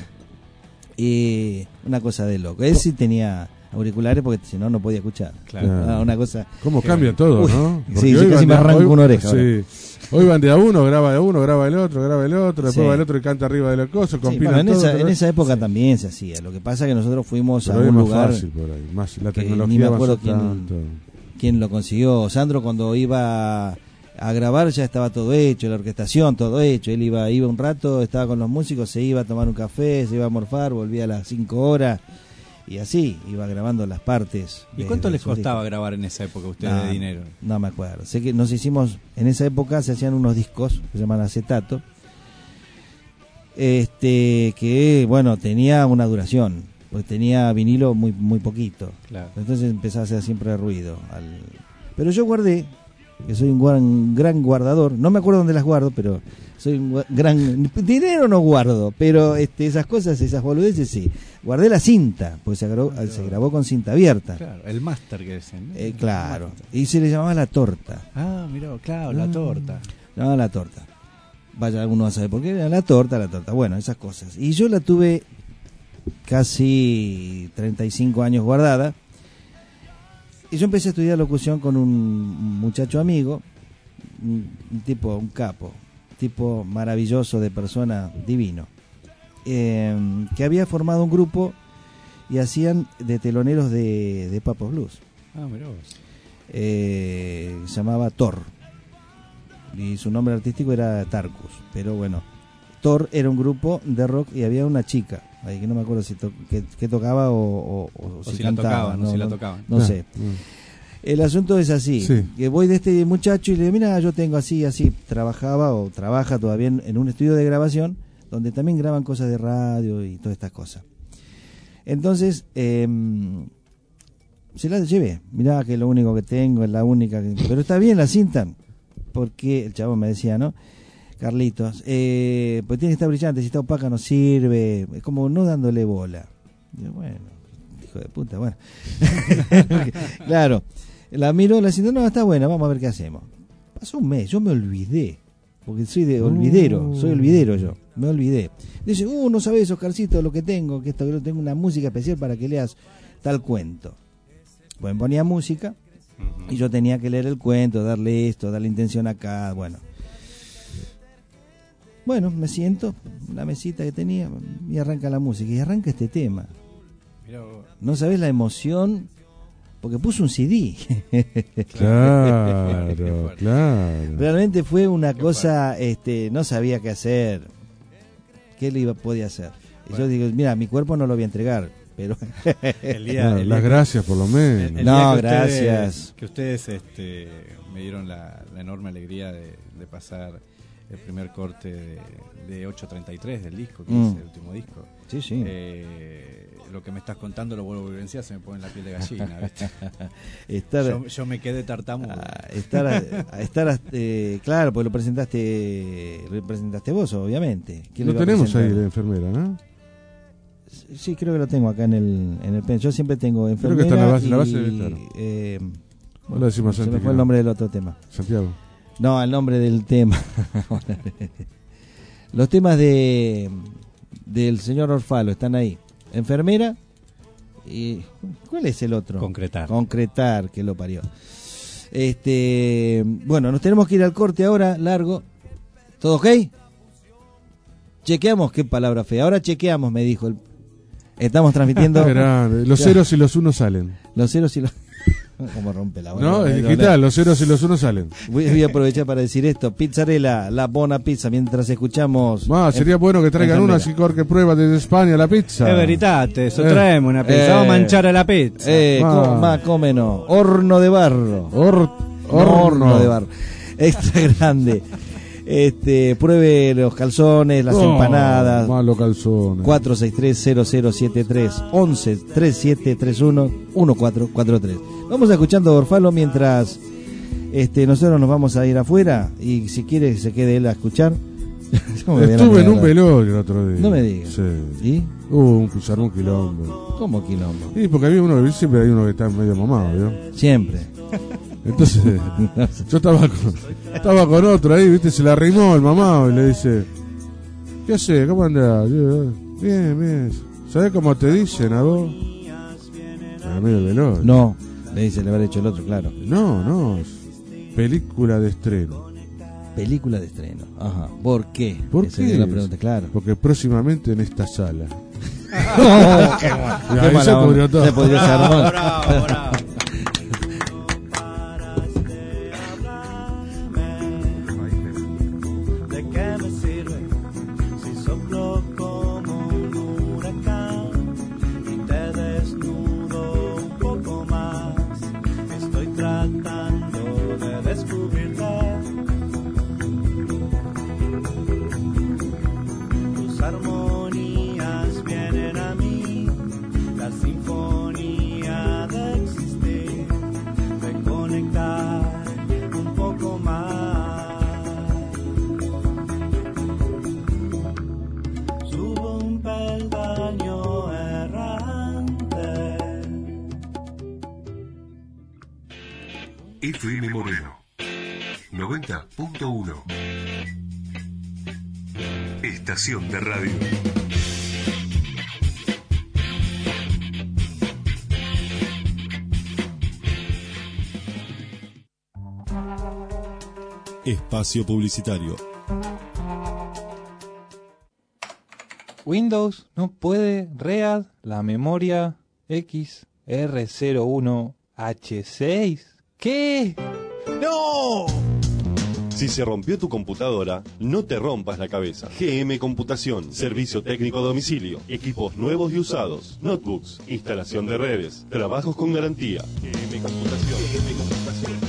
Y una cosa de loco. Él sí tenía auriculares porque si no, no podía escuchar. Claro. Ah, Una cosa. ¿Cómo cambia todo, Uy, no? Sí, hoy yo casi me arranco hoy- una oreja. Sí. Hoy van de a uno, graba de uno, graba el otro, graba el otro, después Sí. va el otro y canta arriba de la cosa, Sí, compila bueno, en, todo. esa, en esa época también se hacía. Lo que pasa es que nosotros fuimos Pero a un más lugar. fácil por ahí, más la tecnología ni me acuerdo avanzó quién, tanto. quién lo consiguió. Sandro cuando iba a grabar ya estaba todo hecho, la orquestación todo hecho. Él iba, iba un rato, estaba con los músicos, se iba a tomar un café, se iba a morfar, volvía a las 5 horas Y así, iba grabando las partes. ¿Y de- cuánto de les costaba discos. grabar en esa época a ustedes No, de dinero? No me acuerdo. Sé que nos hicimos, en esa época se hacían unos discos que se llaman acetato, este que, bueno, tenía una duración, pues tenía vinilo muy muy poquito. Claro. Entonces empezaba a hacer siempre ruido. al- Pero yo guardé, que soy un gran, gran guardador, no me acuerdo dónde las guardo, pero soy un gran... Dinero no guardo, pero este, esas cosas, esas boludeces sí. Guardé la cinta, pues se grabó, se grabó con cinta abierta. Claro, el máster que dicen. ¿no? Eh, claro. Y se le llamaba la torta. Ah, mira, claro, la Ah. torta. No, la torta. Vaya, alguno va a saber por qué era la torta, la torta. Bueno, esas cosas. Y yo la tuve casi 35 años guardada. Y yo empecé a estudiar locución con un muchacho amigo, un, tipo, un capo, tipo maravilloso de persona, divino, eh, que había formado un grupo y hacían de teloneros de, de Papos Blues. Ah, mira vos. Eh, se llamaba Thor y su nombre artístico era Tarkus pero bueno Thor era un grupo de rock y había una chica ahí que no me acuerdo si to- que, que tocaba o, o- o O si la tocaban, o si la tocaban. no Ah, sé mm. el asunto es así Sí. que voy de este muchacho y le digo mira yo tengo así así trabajaba o trabaja todavía en, en un estudio de grabación donde también graban cosas de radio y todas estas cosas entonces em, se la llevé. Mirá que lo único que tengo es la única. que- Pero está bien la cinta. Porque el chavo me decía, ¿no? Carlitos, eh, pues tiene que estar brillante. Si está opaca no sirve. Es como no dándole bola. Digo, bueno, hijo de puta, bueno. claro. La miro, la cinta, no, está buena, vamos a ver qué hacemos. Pasó un mes, yo me olvidé. Porque soy de olvidero, soy olvidero yo. Me olvidé. Dice, uh, no sabes, Oscarcito, lo que tengo, que esto, que lo tengo una música especial para que leas tal cuento. Pues me ponía música y yo tenía que leer el cuento, darle esto, darle intención acá, bueno. Bueno, me siento, la mesita que tenía, y arranca la música, y arranca este tema. No sabes la emoción, porque puso un CD. Claro, claro. Realmente fue una cosa, este, no sabía qué hacer, qué le iba, podía hacer. Y yo digo, mira, mi cuerpo no lo voy a entregar, pero... El día- No, el las día- gracias por lo menos. el- el No, que gracias. Ustedes, que ustedes este, me dieron la, la enorme alegría de, de pasar el primer corte de, de 833 del disco, que Mm. es el último disco. Sí, sí. Eh, lo que me estás contando lo vuelvo a vivenciar, se me pone la piel de gallina. ¿viste? Estar- yo, yo me quedé tartamudo. a estar, a- a estar eh, claro, pues lo presentaste, lo presentaste vos, obviamente. ¿Quién Lo tenemos ahí, la enfermera, ¿no? Sí, creo que lo tengo acá en el, en el pen. Yo siempre tengo Creo enfermera que está en la base- y, la base estar. eh, No le decimos se me fue el no. nombre del otro tema. Santiago. No, el nombre del tema. Los temas de del señor Orfalo están ahí. Enfermera y ¿cuál es el otro? Concretar. Concretar, que lo parió. Este, bueno, nos tenemos que ir al corte ahora, largo. ¿Todo ok? Chequeamos, qué palabra fea. Ahora chequeamos, me dijo. el- Estamos transmitiendo. Los ceros y los unos salen. Los ceros y los. Como rompe la No, bola. es digital, los ceros y los unos salen. Voy, voy a aprovechar para decir esto. Pizzarela, la buena pizza, mientras escuchamos. Ah, sería en- bueno que traigan una así que prueba desde España la pizza. Es veritate, eso Eh. traemos una pizza. Eh. Vamos a manchar a la pizza. Eh, Ah. más cómenos. Horno de barro. Hor- No, horno. horno de barro. Extra grande. Este, pruebe los calzones, las No, empanadas. Malo calzones. 463-0073 11 3731 1443. Vamos escuchando Orfalo mientras este, nosotros nos vamos a ir afuera y si quiere se quede él a escuchar. ¿Cómo me viene a Estuve en un velorio el otro día. No me digas. Sí. ¿Y? Hubo un, armó un quilombo. ¿Cómo quilombo? Sí, porque había uno, siempre hay uno que está medio mamado, ¿vio? Siempre. Entonces, yo estaba con, estaba con otro ahí, ¿viste? Se le arrimó el mamado y le dice, ¿qué haces? ¿Cómo andás? Yo, Bien, bien. ¿Sabés cómo te dicen a vos? A mí el velorio. No, le dice, le habrá hecho el otro, claro. No, no. Película de estreno. Película de estreno. Ajá. ¿Por qué? ¿Por Esa qué? es la pregunta, claro. Porque próximamente en esta sala. No, qué mala se pudrió todo. Se pudrió ese Estación de radio. Espacio Publicitario. Windows no puede READ la memoria XR01H6. ¿Qué? ¡No! Si se rompió tu computadora, no te rompas la cabeza. GM Computación, servicio técnico a domicilio, equipos nuevos y usados, notebooks, instalación de redes, trabajos con garantía. GM Computación.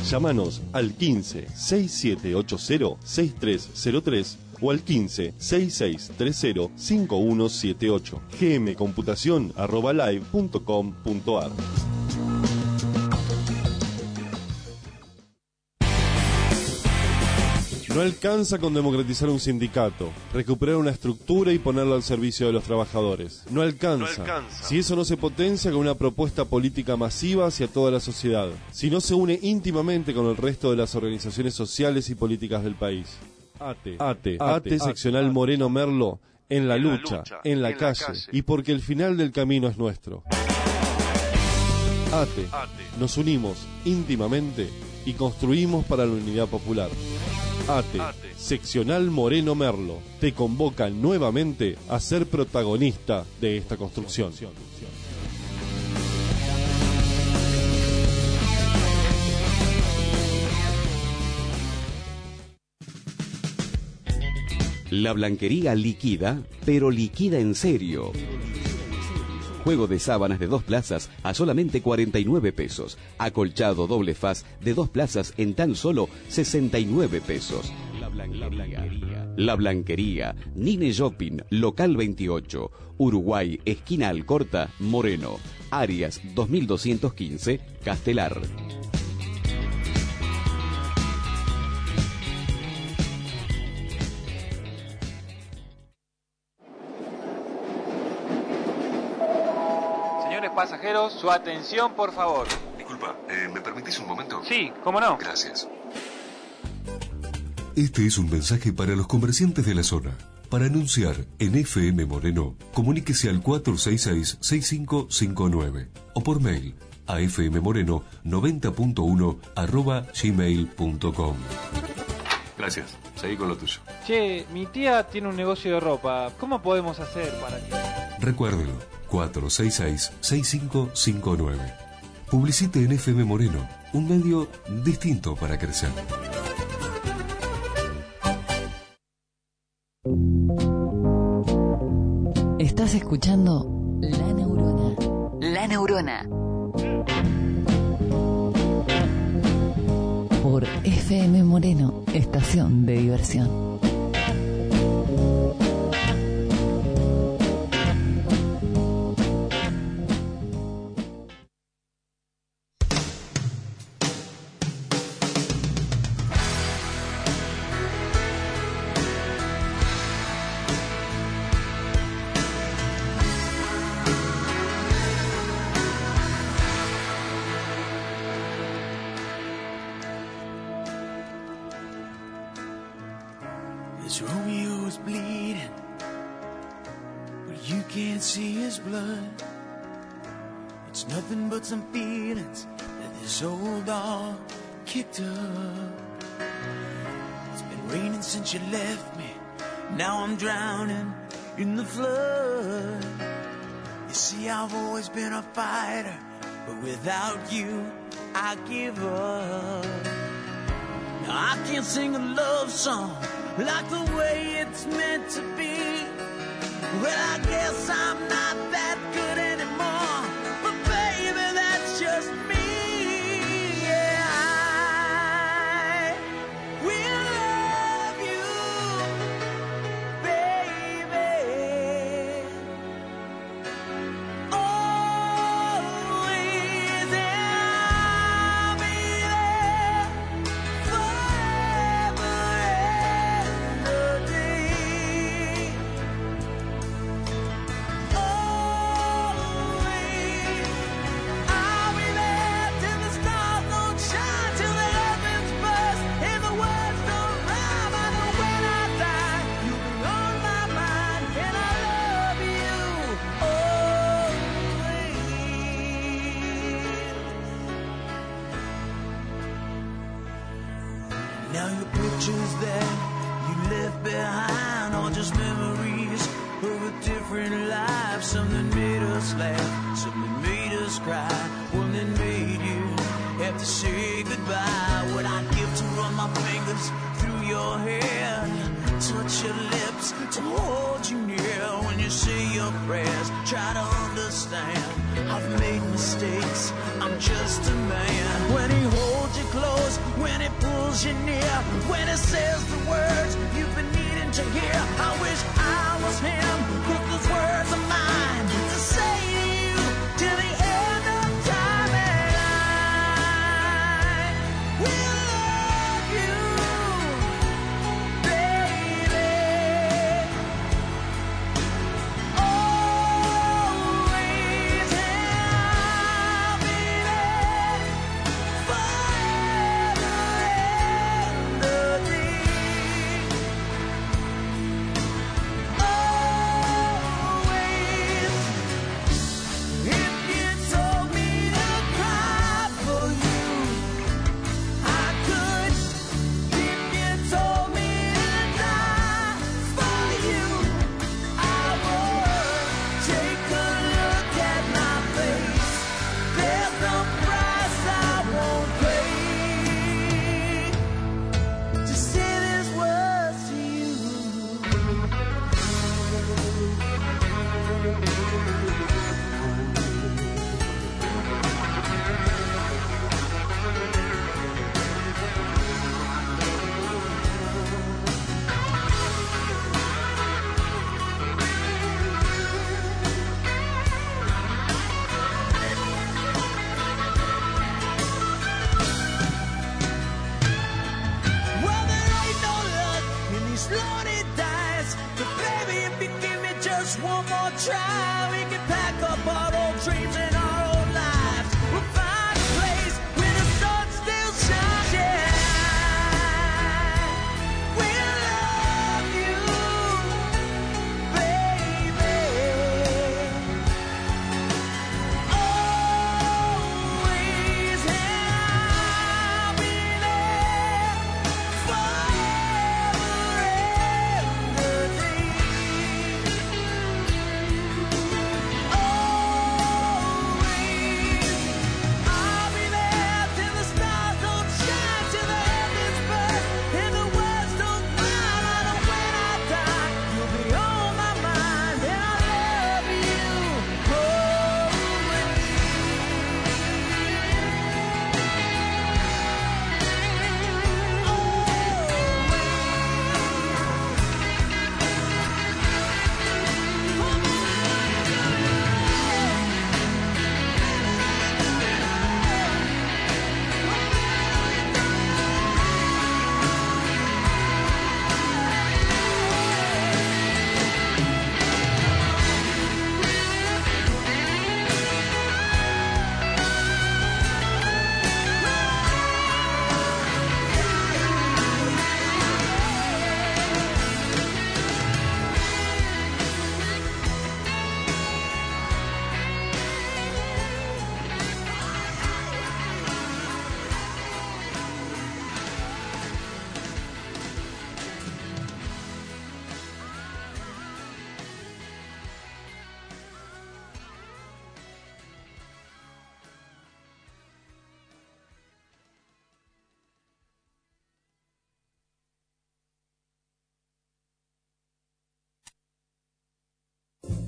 Llámanos al 15 6780 6303 o al 15 6630 5178 gmcomputación No alcanza con democratizar un sindicato, recuperar una estructura y ponerlo al servicio de los trabajadores. No alcanza. No alcanza. Si eso no se potencia con una propuesta política masiva hacia toda la sociedad. Si no se une íntimamente con el resto de las organizaciones sociales y políticas del país. ATE, ATE, ATE, seccional Moreno Merlo, en la lucha, en la calle, y porque el final del camino es nuestro. ATE, nos unimos íntimamente y construimos para la unidad popular. ATE, seccional Moreno Merlo, te convoca nuevamente a ser protagonista de esta construcción. La blanquería liquida, pero liquida en serio. Juego de sábanas de dos plazas a solamente 49 pesos. Acolchado doble faz de dos plazas en tan solo 69 pesos. La blanquería. La blanquería. Nine Shopping, local 28. Uruguay, esquina Alcorta, Moreno. Arias 2215, Castelar. Pasajeros, su atención, por favor. Disculpa, eh, ¿me permitís un momento? Sí, cómo no. Gracias. Este es un mensaje para los comerciantes de la zona. Para anunciar en FM Moreno, comuníquese al 466-6559 o por mail a fmmoreno90.1 arroba gmail.com. Gracias. Seguí con lo tuyo. Che, mi tía tiene un negocio de ropa. ¿Cómo podemos hacer para que... Recuérdelo, 466-6559. Publicite en FM Moreno, un medio distinto para crecer. Estás escuchando La Neurona. La Neurona. Por FM Moreno, estación de diversión. Kicked up. It's been raining since you left me. Now I'm drowning in the flood. You see, I've always been a fighter, but without you, I give up. Now I can't sing a love song like the way it's meant to be. Well, I guess I'm not that good Something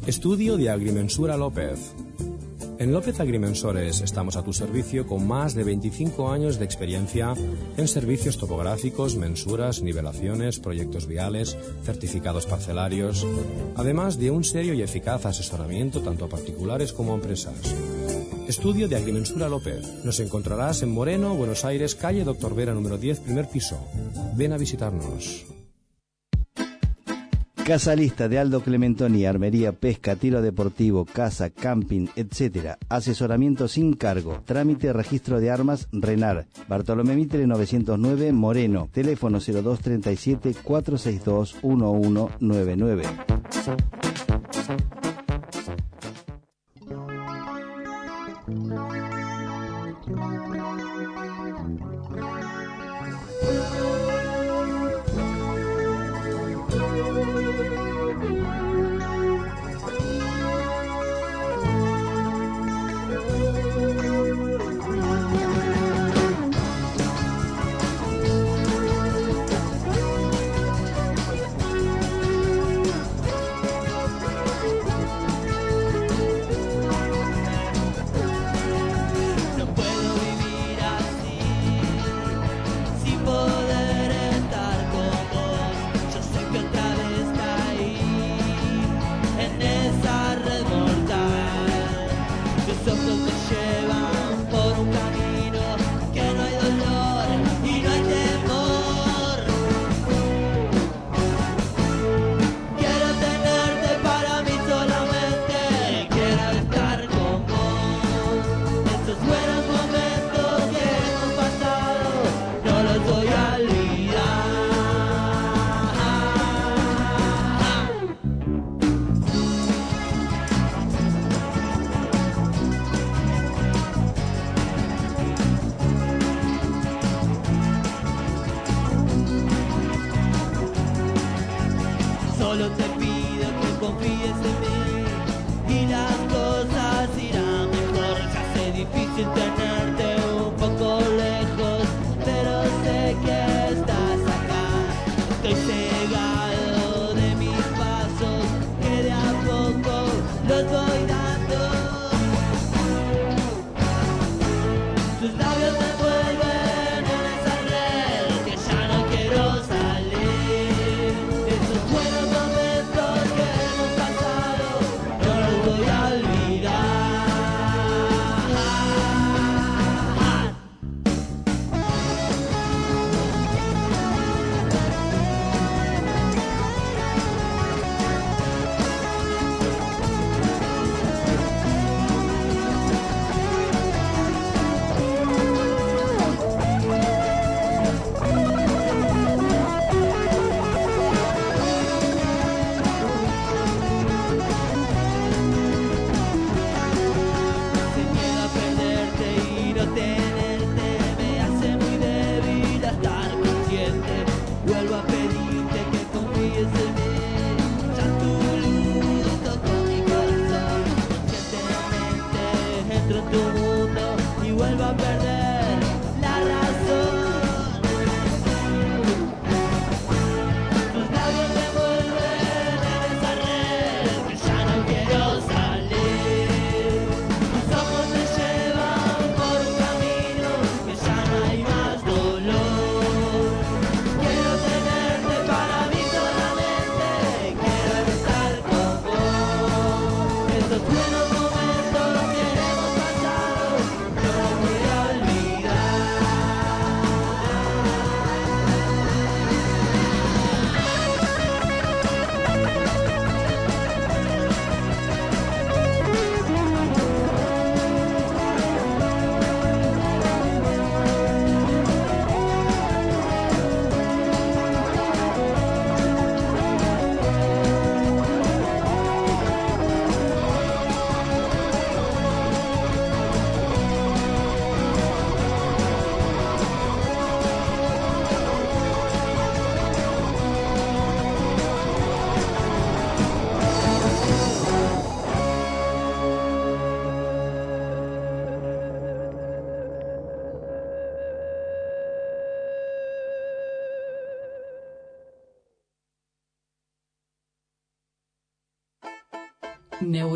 Estudio de Agrimensura López. En López Agrimensores estamos a tu servicio con más de 25 años de experiencia en servicios topográficos, mensuras, nivelaciones, proyectos viales, certificados parcelarios, además de un serio y eficaz asesoramiento tanto a particulares como a empresas. Estudio de Agrimensura López. Nos encontrarás en Moreno, Buenos Aires, calle Doctor Vera número 10, primer piso. Ven a visitarnos. Casa Lista de Aldo Clementoni, armería, pesca, tiro deportivo, casa, camping, etc. Asesoramiento sin cargo. Trámite, registro de armas, RENAR. Bartolomé Mitre 909, Moreno. Teléfono 0237 462 1199.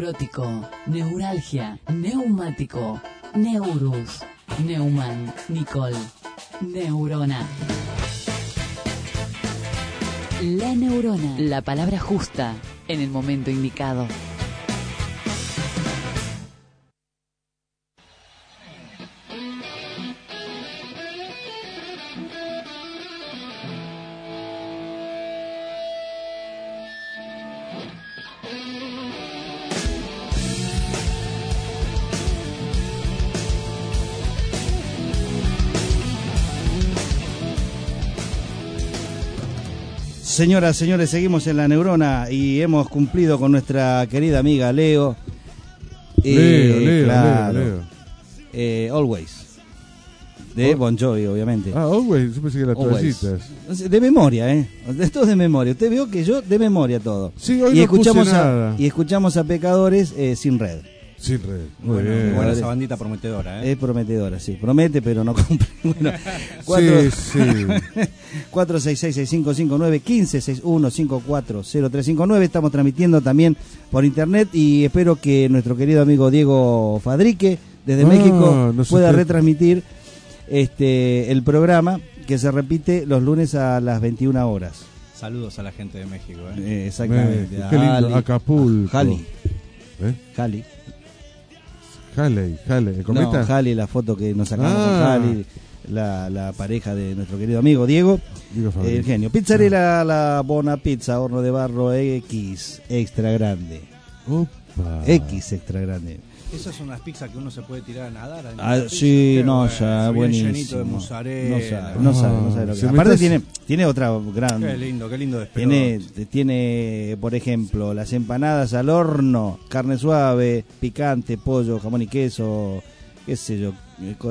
Neurótico, neuralgia, neumático, neurus, neumann, nicol, neurona. La neurona, la palabra justa en el momento indicado. Señoras, señores, seguimos en la neurona y hemos cumplido con nuestra querida amiga Leo. Leo, Leo, claro. Leo, Leo. Eh, Always. De Oh. Bon Jovi, obviamente. Ah, Always, yo pensé que era toallitas. De memoria, ¿eh? Esto es de memoria. Usted vio que yo de memoria todo. Sí, hoy y no escuchamos puse a, nada. y escuchamos a pecadores eh, sin red. Sin red. Muy Bueno, bien. esa bandita prometedora, ¿eh? Es prometedora, sí. Promete, pero no cumple. Bueno, cuatro- Sí, sí. 466-6559, 1561-540359. Estamos transmitiendo también por internet y espero que nuestro querido amigo Diego Fadrique, desde Ah, México, no sé pueda qué- retransmitir este el programa que se repite los lunes a las 21 horas. Saludos a la gente de México, ¿eh? Eh, exactamente. México, qué lindo, Acapulco. Jali. ¿Eh? Jali. Halley, Halley. ¿Con No? Jali, la foto que nos sacamos Ah. con Jali, la, la pareja de nuestro querido amigo Diego, Diego el genio. Pizzarela La Bona Pizza, horno de barro X, extra grande. Opa. X extra grande. Esas son las pizzas que uno se puede tirar a nadar. Ah, pizza. sí, no, bueno, ya, buenísimo. llenito de mozzarella. No sabe, no sabe, no sabe lo que Aparte tiene, tiene otra gran... Qué lindo, qué lindo. Tiene, tiene, por ejemplo, las empanadas al horno, carne suave, picante, pollo, jamón y queso, qué sé yo,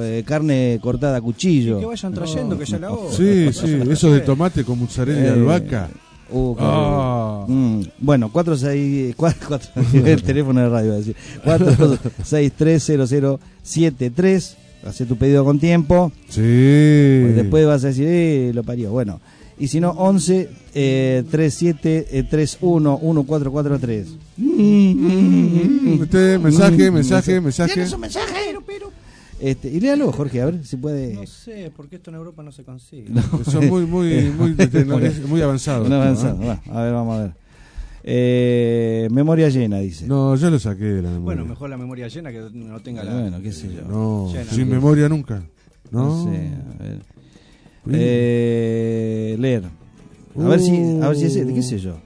eh, carne cortada a cuchillo. Y que vayan trayendo, que ya la hago. Sí, sí, eso de tomate con mozzarella y Eh, albahaca. Uh, horrible. Mm, bueno, 46 cuatro- cuatro- el teléfono de radio, decir. 4630073. Hace tu pedido con tiempo. Sí. Pues después vas a decir, eh, lo parió. Bueno, y si no, 11 eh, 37 eh, 31 1443. Este, mensaje, mensaje, mensaje. ¿Tienes un mensajero, pero? Este, y léalo, Jorge, a ver si puede. No sé, porque esto en Europa no se consigue. Son muy, muy, muy, muy, muy avanzados. ¿no? avanzado. Va, a ver, vamos a ver. Eh, memoria llena, dice. No, yo lo saqué de la memoria. Bueno, mejor la memoria llena que no tenga la. Bueno, qué sé yo. No, Llena. sin memoria nunca. No, No sé, a ver. Eh, leer. A ver si, a ver si es, qué sé yo.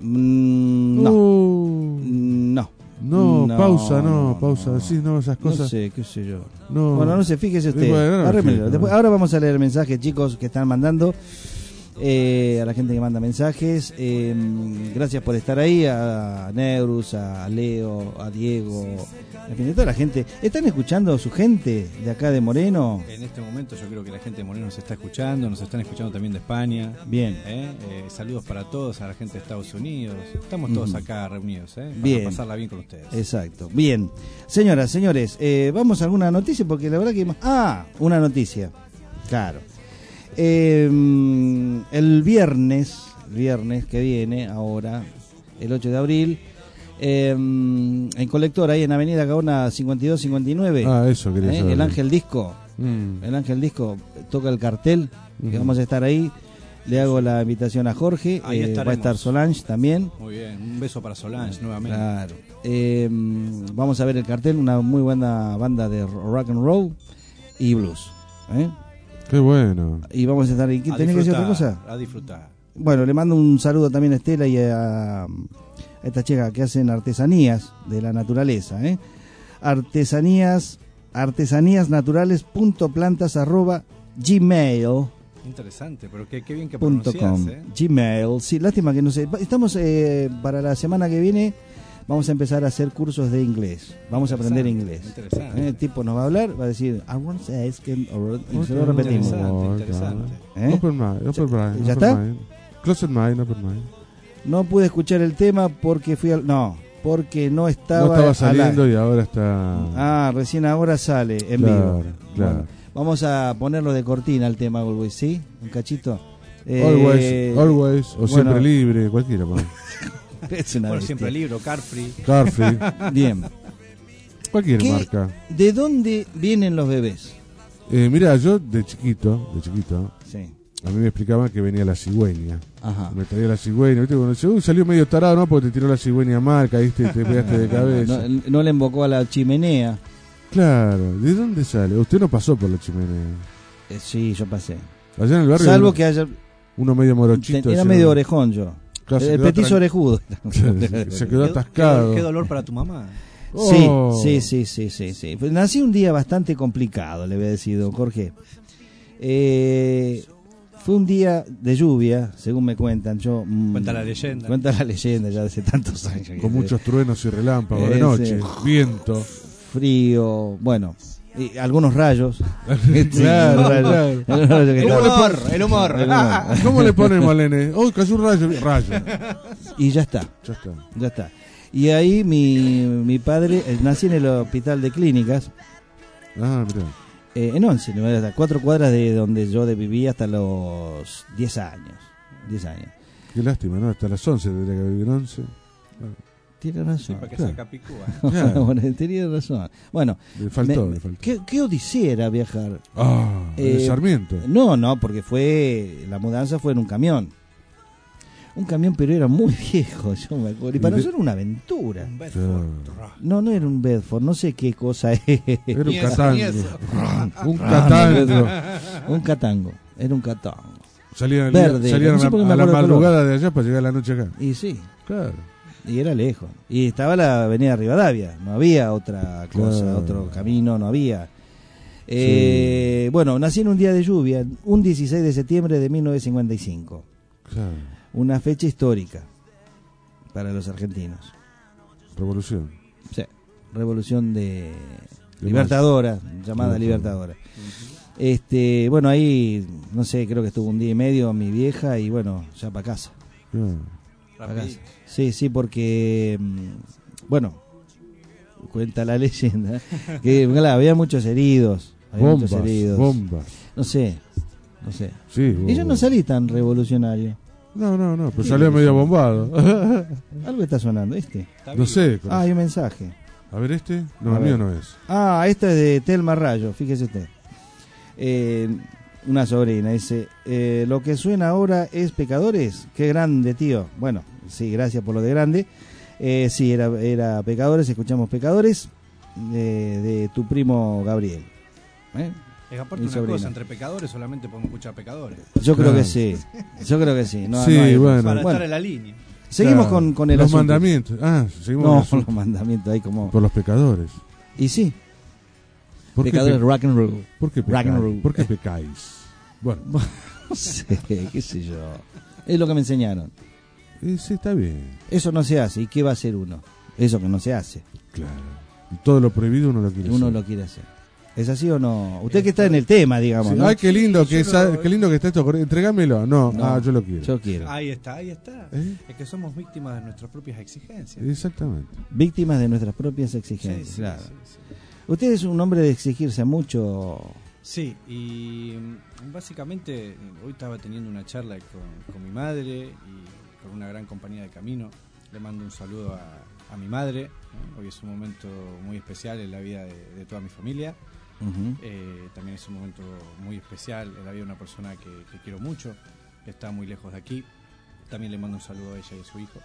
Mm, no. Uh. no. No, pausa, no, pausa. Sí, no, esas cosas. No sé, qué sé yo. No. Bueno, no sé, fíjese usted. Bueno, Después- ¿no? ahora vamos a leer mensajes, chicos, que están mandando. Eh, a la gente que manda mensajes. Eh, gracias por estar ahí. A Neurus, a Leo, a Diego. En fin, a toda la gente. ¿Están escuchando su gente de acá de Moreno? En este momento yo creo que la gente de Moreno nos está escuchando, nos están escuchando también de España. Bien. ¿eh? Eh, saludos para todos, a la gente de Estados Unidos. Estamos todos acá reunidos, ¿eh? Para Bien. pasarla bien con ustedes. Exacto. Bien. Señoras, señores, eh, vamos a alguna noticia porque la verdad que... Ah, una noticia. Claro. Eh, el viernes, viernes que viene, ahora, el 8 de abril, eh, en Colector, ahí en Avenida Gaona 5259. Ah, eso quería ¿eh? saber. El Ángel Disco. Mm. El Ángel Disco toca el cartel, que vamos a estar ahí. Le hago la invitación a Jorge. Ahí eh, va a estar Solange también. Muy bien, un beso para Solange nuevamente. Claro. Eh, vamos a ver el cartel, una muy buena banda de rock and roll y blues. Qué bueno. Y vamos a estar ahí. A ¿Tenés que decir otra disfrutar, cosa? A disfrutar. Bueno, le mando un saludo también a Estela y a, a esta chica que hacen artesanías de la naturaleza. ¿eh? Artesanías, artesaníasnaturales.plantas arroba gmail. Interesante, pero qué, qué bien que com. ¿eh? Gmail. Sí, lástima que no sé. Estamos eh, para la semana que viene. Vamos a empezar a hacer cursos de inglés. Vamos a aprender inglés. Interesante. Eh, El tipo nos va a hablar, va a decir, I want to say, que-" y se lo repetimos. ¿Eh? Open mind, open mind, ¿Ya está? mind. Closed mind, open mind. No pude escuchar el tema porque fui al. No, porque no estaba. No estaba al saliendo aire. y ahora está. Ah, recién ahora sale en Claro, vivo. claro. Bueno, vamos a ponerlo de cortina al tema, Always, ¿sí? Un cachito. Always, Eh, always, o bueno, siempre libre, cualquiera. Es una Bueno, bestia. siempre libro, Carfree. Carfree. Bien. Cualquier ¿Qué- marca. ¿De dónde vienen los bebés? Eh, mira, yo de chiquito, de chiquito, Sí. a mí me explicaban que venía la cigüeña. Ajá. Me traía la cigüeña, ¿viste? Cuando dice, uy, salió medio tarado, ¿no? Porque te tiró la cigüeña mal, caíste y te pegaste de cabeza. No, no le invocó a la chimenea. Claro, ¿de dónde sale? Usted no pasó por la chimenea. Eh, sí, yo pasé. Allá en el barrio. Salvo uno- que haya. Uno medio morochito. Era así, medio ¿no? orejón yo. El petizo tran- orejudo. Se- quedó atascado. Qué, qué dolor para tu mamá. Sí, Oh. sí, sí, sí, sí, sí. Nací un día bastante complicado, le voy a decir, don Jorge. Eh, fue un día de lluvia, según me cuentan. Yo mm, Cuenta la leyenda. Cuenta la leyenda ya de hace tantos años. Con muchos truenos y relámpagos de noche, viento. Frío, bueno, y algunos rayos. Sí, Claro, rayos. claro. Algunos rayos que ¿Cómo le estaban- pon- el humor. El humor. ¿Cómo le ponen, Malene? Oh, cayó un rayo. Rayo. Y ya está. Ya está. Ya está. Y ahí mi, mi padre, eh, nací en el hospital de clínicas, Ah, mira. eh, en Once, ¿no? a cuatro cuadras de donde yo de vivía hasta los 10 años. 10 años. Qué lástima, ¿no? Hasta las 11 tendría que vivir 11. Tiene razón. para que Claro. sea Capicúa. Claro. Bueno, tenía razón. Bueno, Le faltó, me- le faltó. ¿qué, qué odisea era viajar? Ah, Eh, Sarmiento. No, no, porque fue la mudanza fue en un camión. Un camión, pero era muy viejo, yo me acuerdo. Y para nosotros era una aventura. Claro. No, no era un Bedford, no sé qué cosa es. Era un catango. Un catango. Un catango, era un catango. Salían, Verde, salían no sé a, a la madrugada de allá para llegar a la noche acá. Y sí, Claro. Y era lejos. Y estaba la avenida Rivadavia, no había otra cosa, Claro. otro camino, no había. Eh, Bueno, nací en un día de lluvia, un 16 de septiembre de 1955. Claro. Una fecha histórica para los argentinos. Revolución. Sí, revolución de Libertadora, llamada. Libertadora. Este, bueno, ahí, no sé, creo que estuvo un día y medio mi vieja y bueno, ya para casa. Pa' casa. Sí, sí, porque, mm, bueno, cuenta la leyenda que claro, había muchos heridos. Había muchos Bombas, heridos. bombas. No sé, no sé. Sí, y yo no salí tan revolucionario. No, no, no, pero ¿Qué salió medio bombado. Algo está sonando, ¿este? No sé. Ah, hay un mensaje. A ver este. No, A el ver. mío no es. Ah, esta es de Telma Rayo, fíjese usted. Eh, una sobrina dice, eh, lo que suena ahora es Pecadores. Qué grande, tío. Bueno, sí, gracias por lo de grande. Eh, sí, era, era Pecadores, escuchamos Pecadores de, de tu primo Gabriel. ¿Eh? Es aparte una sobrina. cosa, entre pecadores solamente podemos escuchar pecadores. Yo creo que sí. Yo creo que sí. No, Sí, no hay- bueno. Para Bueno, estar en la línea. Seguimos Claro. con, con el Los asunto. mandamientos. Ah, seguimos No, con los mandamientos ahí como... Por los pecadores. Y sí. ¿Por qué Pecadores pe- rock and roll. ¿Por qué Rock and roll. ¿Por qué pecáis? Bueno, No sé, qué sé yo. Es lo que me enseñaron. Eh, sí, está bien. Eso no se hace. ¿Y qué va a hacer uno? Eso que no se hace. Claro. Y todo lo prohibido uno lo quiere Uno hacer. lo quiere hacer. ¿Es así o no? Usted que está en el tema, digamos. Sí, ¿no? Ay, qué lindo que, lo- qué lindo que está esto. Entregámelo. No, No, ah, yo lo quiero. Yo quiero. Ahí está, ahí está. ¿Eh? Es que somos víctimas de nuestras propias exigencias. Exactamente. Víctimas de nuestras propias exigencias. Sí, sí, claro. sí, sí. Usted es un hombre de exigirse mucho. Sí, y mm, básicamente hoy estaba teniendo una charla con, con mi madre y con una gran compañía de camino. Le mando un saludo a, a mi madre. ¿no? Hoy es un momento muy especial en la vida de, de toda mi familia. Ujú. Eh, también es un momento muy especial en la vida de una persona que, que quiero mucho, que está muy lejos de aquí. También le mando un saludo a ella y a su hijo.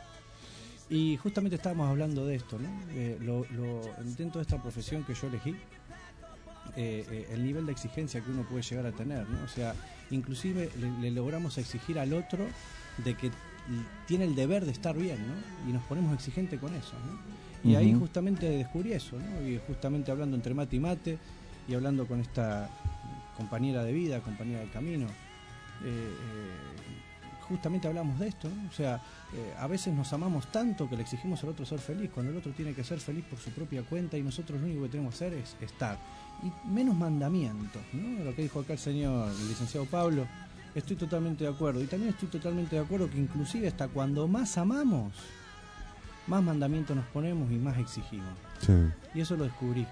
Y justamente estábamos hablando de esto, ¿no? Eh, lo, lo- dentro de esta profesión que yo elegí, eh, eh, el nivel de exigencia que uno puede llegar a tener, ¿no? O sea, inclusive le, le logramos exigir al otro de que tiene el deber de estar bien, ¿no? Y nos ponemos exigentes con eso, ¿no? Y ahí justamente descubrí eso, ¿no? Y justamente hablando entre mate y mate y hablando con esta compañera de vida, compañera de camino, eh, eh, justamente hablamos de esto, ¿no? O sea, eh, a veces nos amamos tanto que le exigimos al otro ser feliz, cuando el otro tiene que ser feliz por su propia cuenta y nosotros lo único que tenemos que hacer es estar. Y menos mandamientos, ¿no? Lo que dijo acá el señor, el licenciado Pablo, estoy totalmente de acuerdo. Y también estoy totalmente de acuerdo que inclusive hasta cuando más amamos, más mandamientos nos ponemos y más exigimos. Sí. Y eso lo descubrí.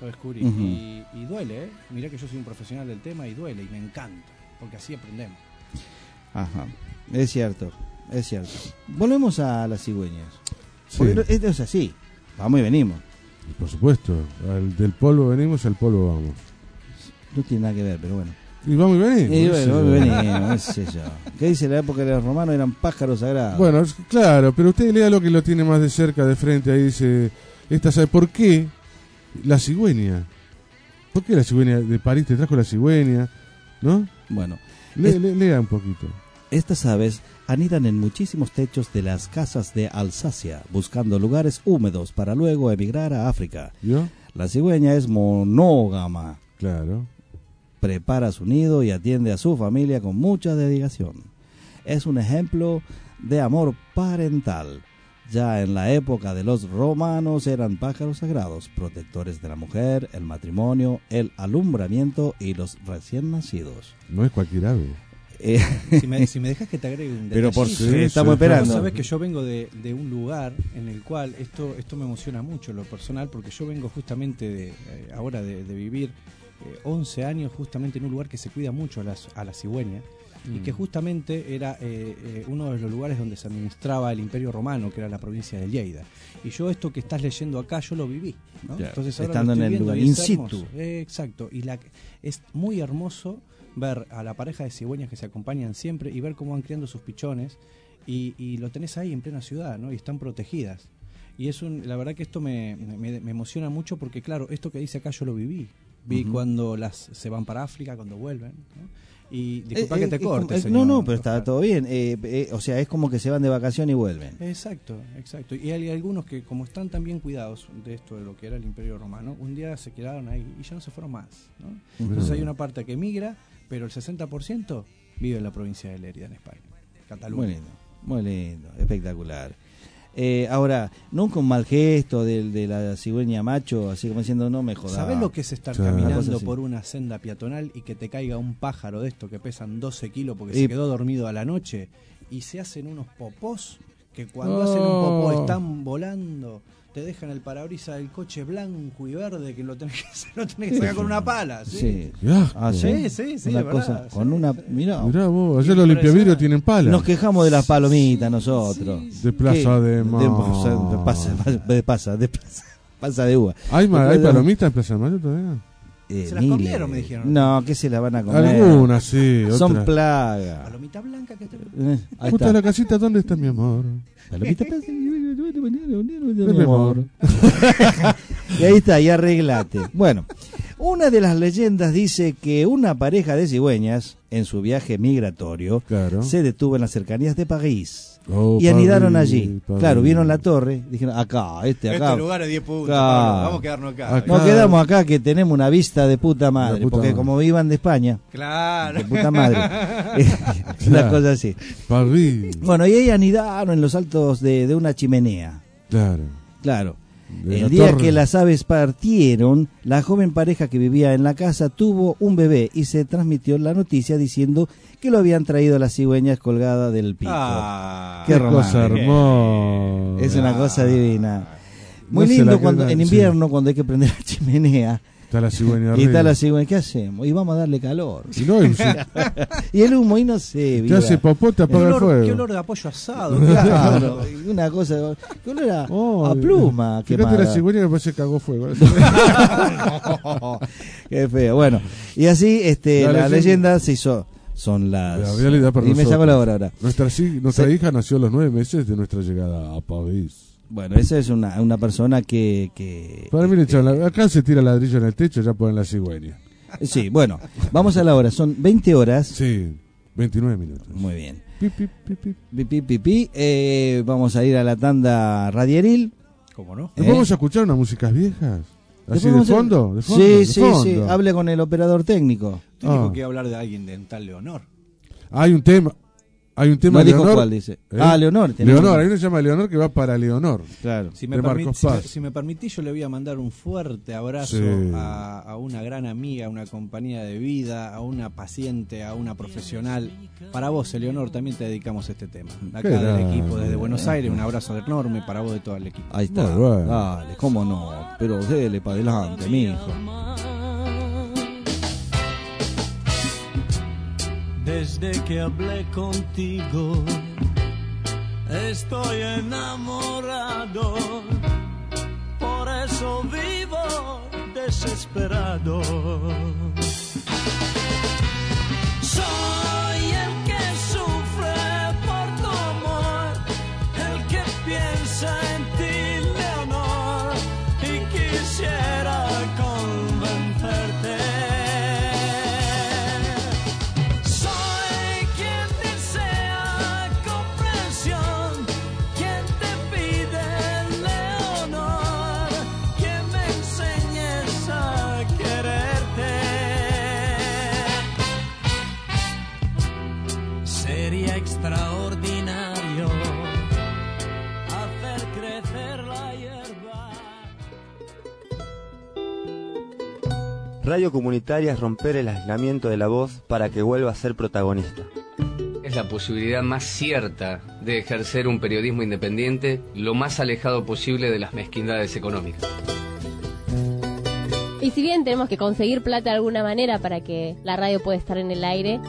Lo descubrí. Y, y duele, ¿eh? Mirá que yo soy un profesional del tema y duele y me encanta, porque así aprendemos. Ajá. Es cierto. Es cierto. Volvemos a las cigüeñas. Sí. Porque esto es así. Vamos y venimos. Y por supuesto, al del polvo venimos, al polvo vamos. No tiene nada que ver, pero bueno. Y vamos y venimos. Y bueno, vamos y venimos, qué sé yo. ¿Qué dice la época de los romanos? Eran pájaros sagrados. Bueno, claro, pero usted lea lo que lo tiene más de cerca, de frente, ahí dice, esta sabe, ¿por qué la cigüeña? ¿Por qué la cigüeña de París te trajo la cigüeña? ¿No? Bueno, Le- es- le- lea un poquito. Estas aves anidan en muchísimos techos de las casas de Alsacia, buscando lugares húmedos para luego emigrar a África. ¿Yo? La cigüeña es monógama. Claro. Prepara su nido y atiende a su familia con mucha dedicación. Es un ejemplo de amor parental. Ya en la época de los romanos eran pájaros sagrados, protectores de la mujer, el matrimonio, el alumbramiento y los recién nacidos. No es cualquier ave. Eh, Si me, si me dejas que te agregue un Pero por sí, estamos esperando. Sabes que yo vengo de, de un lugar en el cual esto esto me emociona mucho lo personal porque yo vengo justamente de eh, ahora de, de vivir eh, 11 años justamente en un lugar que se cuida mucho a la, a la cigüeña y Mm. que justamente era eh, eh, uno de los lugares donde se administraba el Imperio Romano, que era la provincia de Lleida. Y yo esto que estás leyendo acá, yo lo viví. ¿no? Claro, Entonces ahora estando lo en estoy el viendo lugar, y in situ. Exacto. Y la, es muy hermoso ver a la pareja de cigüeñas que se acompañan siempre y ver cómo van criando sus pichones. Y, y lo tenés ahí en plena ciudad, ¿no? Y están protegidas. Y es un, la verdad que esto me, me- me emociona mucho porque, claro, esto que dice acá yo lo viví. Vi cuando las se van para África, cuando vuelven. ¿no? Y disculpa Eh, que eh, te como- corte, señor No, no, pero está todo bien. Eh, eh, o sea, es como que se van de vacación y vuelven. Exacto, exacto. Y hay algunos que, como están tan bien cuidados de esto, de lo que era el Imperio Romano, un día se quedaron ahí y ya no se fueron más. ¿no? Entonces hay una parte que migra, pero el 60% vive en la provincia de Lérida, en España, Cataluña. Muy lindo, muy lindo, espectacular. Eh, ahora, nunca un mal gesto del de la cigüeña macho, así como diciendo, no me jodas. ¿Sabés lo que es estar caminando por una senda peatonal y que te caiga un pájaro de esto que pesan 12 kilos porque Y- se quedó dormido a la noche y se hacen unos popós que cuando Oh. hacen un popó están volando, te dejan el parabrisas del coche blanco y verde que lo tenés que, lo tenés que sacar con una pala? Sí, Sí. Ah, sí, sí, sí, Una es verdad, cosa, sí, con una, mirá, Mirá vos, ayer los limpiavidrios tienen pala. nos quejamos de las palomitas nosotros. De Plaza ¿Qué? de de, Mayo. de pasa, de pasa, de pasa, pasa de uva. ¿Hay, hay de- palomitas en Plaza de Mayo todavía? Eh, Se las miles. comieron, me dijeron. No, que se las van a comer. Algunas, sí. Son otras. plagas. Palomita blanca que te... Eh, ahí Puta está. la casita, ¿dónde está mi amor? Palomita De mi amor. y ahí está, y arreglate. Bueno, una de las leyendas dice que una pareja de cigüeñas, en su viaje migratorio, se detuvo en las cercanías de París. Oh, y anidaron allí. Claro, vieron la torre, dijeron, acá, este acá. Este lugar es 10 puntos, Claro. Vamos a quedarnos acá. Acá. Nos quedamos acá que tenemos una vista de puta madre, puta porque madre. como iban de España, Claro. de puta madre. una Claro. cosa así. París. Bueno, y ahí anidaron en los altos de, de una chimenea. Claro. Claro. El día torre. que las aves partieron, la joven pareja que vivía en la casa tuvo un bebé y se transmitió la noticia diciendo que lo habían traído las cigüeñas colgada del pico. Ah, Qué Qué cosa hermosa. Es una cosa divina. Muy No lindo cuando en invierno cuando hay que prender la chimenea Está la cigüeña y está la cigüeña, ¿qué hacemos? Y vamos a darle calor. Y no, y si- y el humo, y no sé, Te viva. hace popó, te ¿Qué apaga el olor, fuego. qué olor de apoyo asado. Claro, una cosa, qué olor a, Oh, a pluma. Fíjate la cigüeña que parece que cagó fuego. Qué feo. Bueno, y así este, La la, leyenda- leyenda se hizo. Son las. La realidad para y me saco la hora ahora. Nuestra, nuestra Se- hija nació a los nueve meses de nuestra llegada a París. Bueno, esa es una, una persona que. que Para mí la- acá se tira ladrillo en el techo, ya ponen la cigüeña. sí, bueno, vamos a la hora. Son 20 horas. Sí, 29 minutos. Muy bien. Pi, pi, pi, pi. Pi, pi, pi, pi. Eh, vamos a ir a la tanda radieril. ¿Cómo no? ¿Eh? ¿No vamos a escuchar unas músicas viejas? ¿Así de a- fondo? ¿De fondo? Sí, ¿De sí, fondo? sí. Hable con el operador técnico. Dijo Ah. que hablar de alguien de tal Leonor. Hay un tema. Hay un tema No dijo Leonor. cuál, dice. Ah, Leonor, tenemos- Leonor, hay uno que se llama Leonor que va para Leonor. Claro. Si me, de permi- Marcos si, me, Paz. si me permitís, yo le voy a mandar un fuerte abrazo Sí. a, a una gran amiga, a una compañía de vida, a una paciente, a una profesional. Para vos, Eleonor, también te dedicamos este tema. Acá Qué del equipo desde Buenos Aires, un abrazo enorme para vos de todo el equipo. Ahí está. Bueno. Dale, cómo no. Pero dele para adelante, mijo. Desde que hablé contigo, estoy enamorado. Por eso vivo desesperado. Radio comunitaria es romper el aislamiento de la voz para que vuelva a ser protagonista. Es la posibilidad más cierta de ejercer un periodismo independiente lo más alejado posible de las mezquindades económicas. Y si bien tenemos que conseguir plata de alguna manera para que la radio pueda estar en el aire,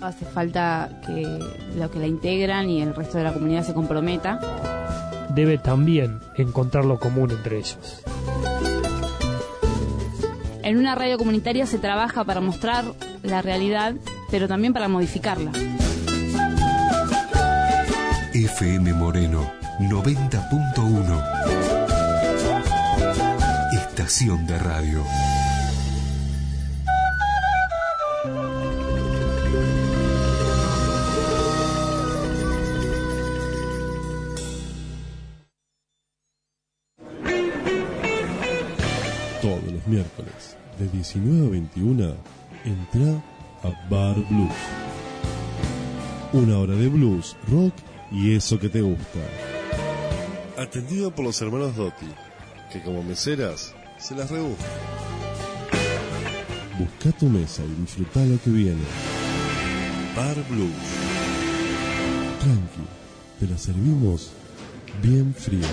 Hace falta que los que la integran y el resto de la comunidad se comprometa. Debe también encontrar lo común entre ellos. En una radio comunitaria se trabaja para mostrar la realidad, pero también para modificarla. FM Moreno 90.1 Estación de radio. De 19 a 21, entra a Bar Blues. Una hora de blues, rock y eso que te gusta. Atendido por los hermanos Dotti, que como meseras se las rebuscan. Busca tu mesa y disfruta lo que viene. Bar Blues. Tranqui, te la servimos bien fría.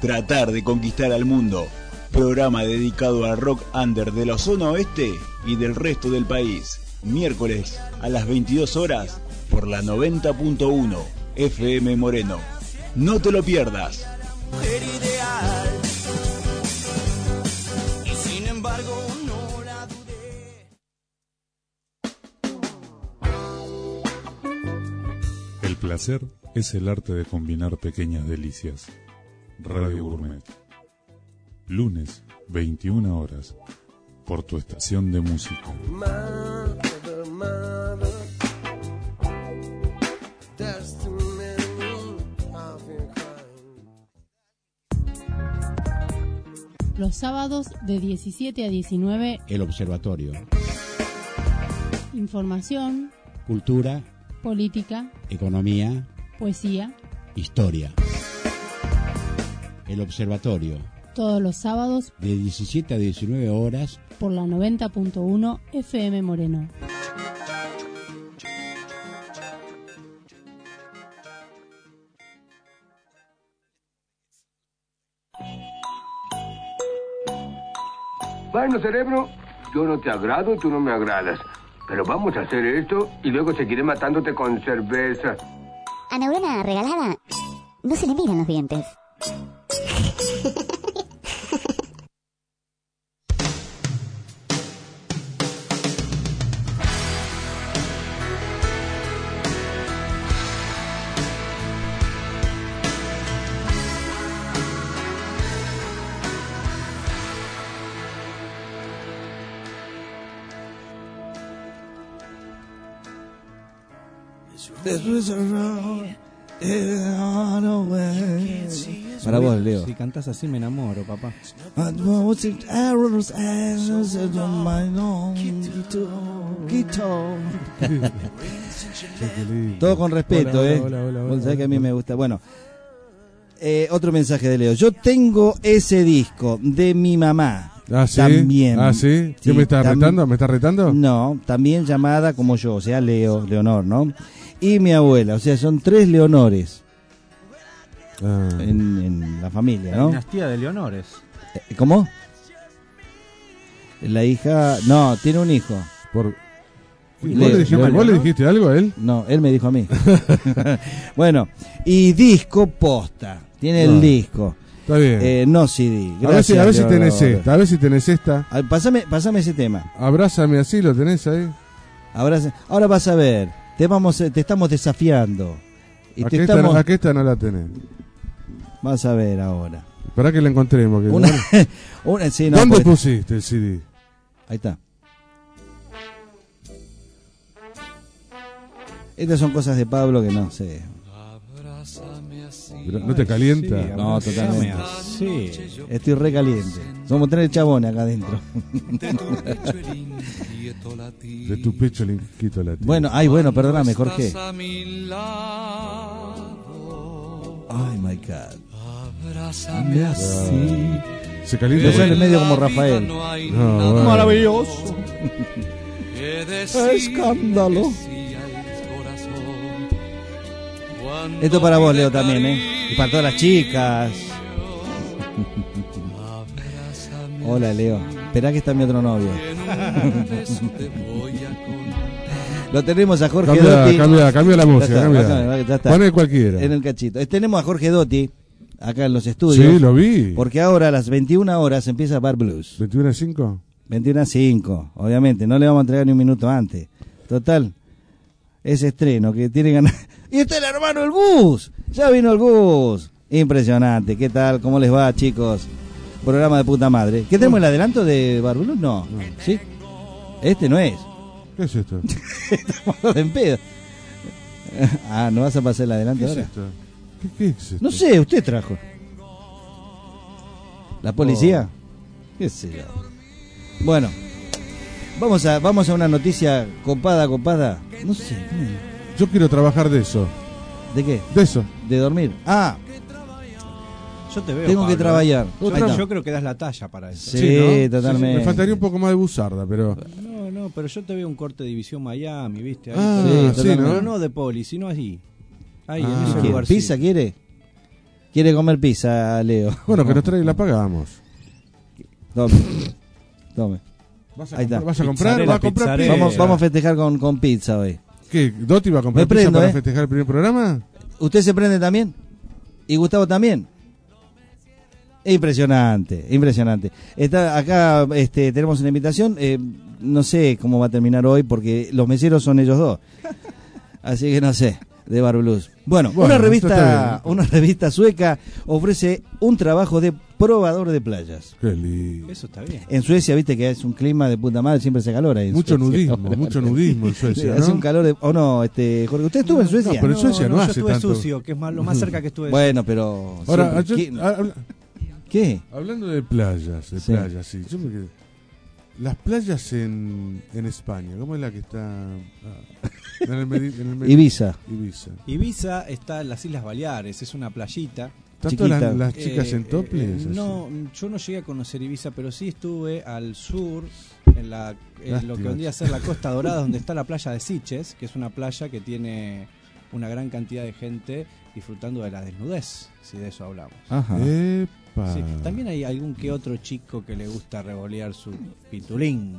Tratar de conquistar al mundo. Programa dedicado al rock under de la zona oeste y del resto del país. Miércoles a las 22 horas por la 90.1 FM Moreno. No te lo pierdas. mujer ideal. Y sin embargo no la El placer es el arte de combinar pequeñas delicias. Radio Gourmet. Lunes, 21 horas. Por tu estación de música. Mother, mother. Los sábados de 17 a 19, El Observatorio. información, Cultura, política, economía, poesía, historia. El Observatorio. todos los sábados De 17 a 19 horas. por la 90.1 FM Moreno. Bueno, cerebro, yo no te agrado, tú no me agradas. Pero vamos a hacer esto y luego seguiré matándote con cerveza. A neurona regalada no se le miran los dientes. This was a road on a way. Para vos, Leo. Si cantás así me enamoro, papá. Todo con respeto, Hola, ¿eh? hola, hola, hola, Vos sabés que a mí me gusta. Bueno, eh, otro mensaje de Leo. Yo tengo ese disco de mi mamá. Ah, ¿sí? También. Ah, ¿sí? ¿Qué me estás tam- retando? ¿Me estás retando? No, también llamada como yo, o sea, Leo, Leonor, ¿no? Y mi abuela, o sea, son tres Leonores Ah. en, en la familia, La ¿no? dinastía de Leonores. Eh, ¿Cómo? La hija, no, tiene un hijo. Por... ¿Vos, Leo, le dijiste, Leo, vos le dijiste algo a él? No, él me dijo a mí. bueno, y disco posta. Tiene el Ah, disco. Está bien. Eh, no CD. a ver si, a ver si Gracias, tenés esta, a ver si tenés esta. Pásame, pásame ese tema. Abrázame así, ¿lo tenés ahí? Ahora, ahora vas a ver. Te vamos, eh, te estamos desafiando. Y te esta, estamos. aquí esta no la tenés. Vas a ver ahora. Para que la encontremos. que- Una- una- sí, no, ¿Dónde pusiste el CD? Ahí está. Estas son cosas de Pablo que no sé. Pero ¿No te calienta? No, totalmente. Sí. Estoy re caliente. Somos tres chabones acá adentro. De tu pecho el inquito latido. bueno, ay, bueno, perdóname, Jorge. Ay, my God. Abrázame así. Se calienta. Sale medio como Rafael. No, bueno. Maravilloso. Escándalo. Esto para vos, Leo, también, ¿eh? Y para todas las chicas. Hola, Leo. Esperá que está mi otro novio. Lo tenemos a Jorge Cambia- Dotti. cambia- cambia la Ya música, está, cambia. ya está. Poné cualquiera. En el cachito. Tenemos a Jorge Dotti acá en los estudios. Sí, lo vi. Porque ahora a las 21 horas empieza Bar Blues. ¿21 a 5? 21 a 5, obviamente. No le vamos a entregar ni un minuto antes. Total. Ese estreno que tiene ganas. Y está el hermano el bus. Ya vino el bus. Impresionante. ¿Qué tal? ¿Cómo les va, chicos? Programa de puta madre. ¿Qué tenemos el adelanto de Bar Blues? No. ¿Sí? Este no es. ¿Qué es esto? Estamos en pedo. Ah, ¿no vas a pasar el adelanto ¿Qué es ahora? esto? ¿Qué, qué es esto? No sé, usted trajo. ¿La policía? ¿Qué sé yo? Bueno, vamos a, vamos a una noticia copada, copada. No sé. Yo quiero trabajar de eso. ¿De qué? De eso. De dormir. Ah, Yo te veo. Tengo que trabajar. Yo, está. yo creo que das la talla para eso. Sí, totalmente. Me faltaría un poco más de buzarda, pero. No, no, pero yo te veo un corte de división Miami, ¿viste? Ahí, Ah, pero- sí, pero ¿no? no de poli, sino allí. Ahí, Ah, en lugar. ¿Pizza quiere? Quiere comer pizza, Leo. Bueno, que nos traiga y la pagamos. Tome. Tome. ¿Vas a Ahí está. comprar- vas a comprar? ¿Vas a comprar pizza? Vamos, vamos a festejar con, con pizza hoy. ¿Qué? ¿Doti va a comprar Me pizza prendo, para ¿eh? festejar el primer programa? ¿Usted se prende también? ¿Y Gustavo también? Impresionante, impresionante. Está acá este, tenemos una invitación. eh, no sé cómo va a terminar hoy porque los meseros son ellos dos. Así que no sé, de Bar Blues. Bueno, Bueno, una revista, una revista sueca ofrece un trabajo de probador de playas. Qué lindo. Eso está bien. En Suecia, viste que es un clima de puta madre, siempre se calor ahí. Mucho Suecia. nudismo, mucho nudismo en Suecia, Hace ¿no? un calor de. ¿O no, este, Jorge? ¿Usted estuvo en Suecia? No, pero en Suecia no, yo hace estuve tanto. sucio, que es más, lo más cerca que estuve. Bueno, pero. Ahora, siempre- yo- ¿qué? ah, habla- ¿Qué? hablando de playas, de Sí. playas, sí. Yo me quedé- Las playas en, en España, ¿cómo es la que está? ah, en el Medi- en el Medi- Ibiza. Ibiza. Ibiza está en las Islas Baleares, es una playita. ¿Están todas las, las chicas Eh, en topless? eh, así? no, yo no llegué a conocer Ibiza, pero sí estuve al sur, en, la, en lo que vendría a ser la Costa Dorada, donde está la playa de Siches, que es una playa que tiene una gran cantidad de gente disfrutando de la desnudez, si de eso hablamos. Ajá. Epa. Sí, también hay algún que otro chico que le gusta revolear su pitulín.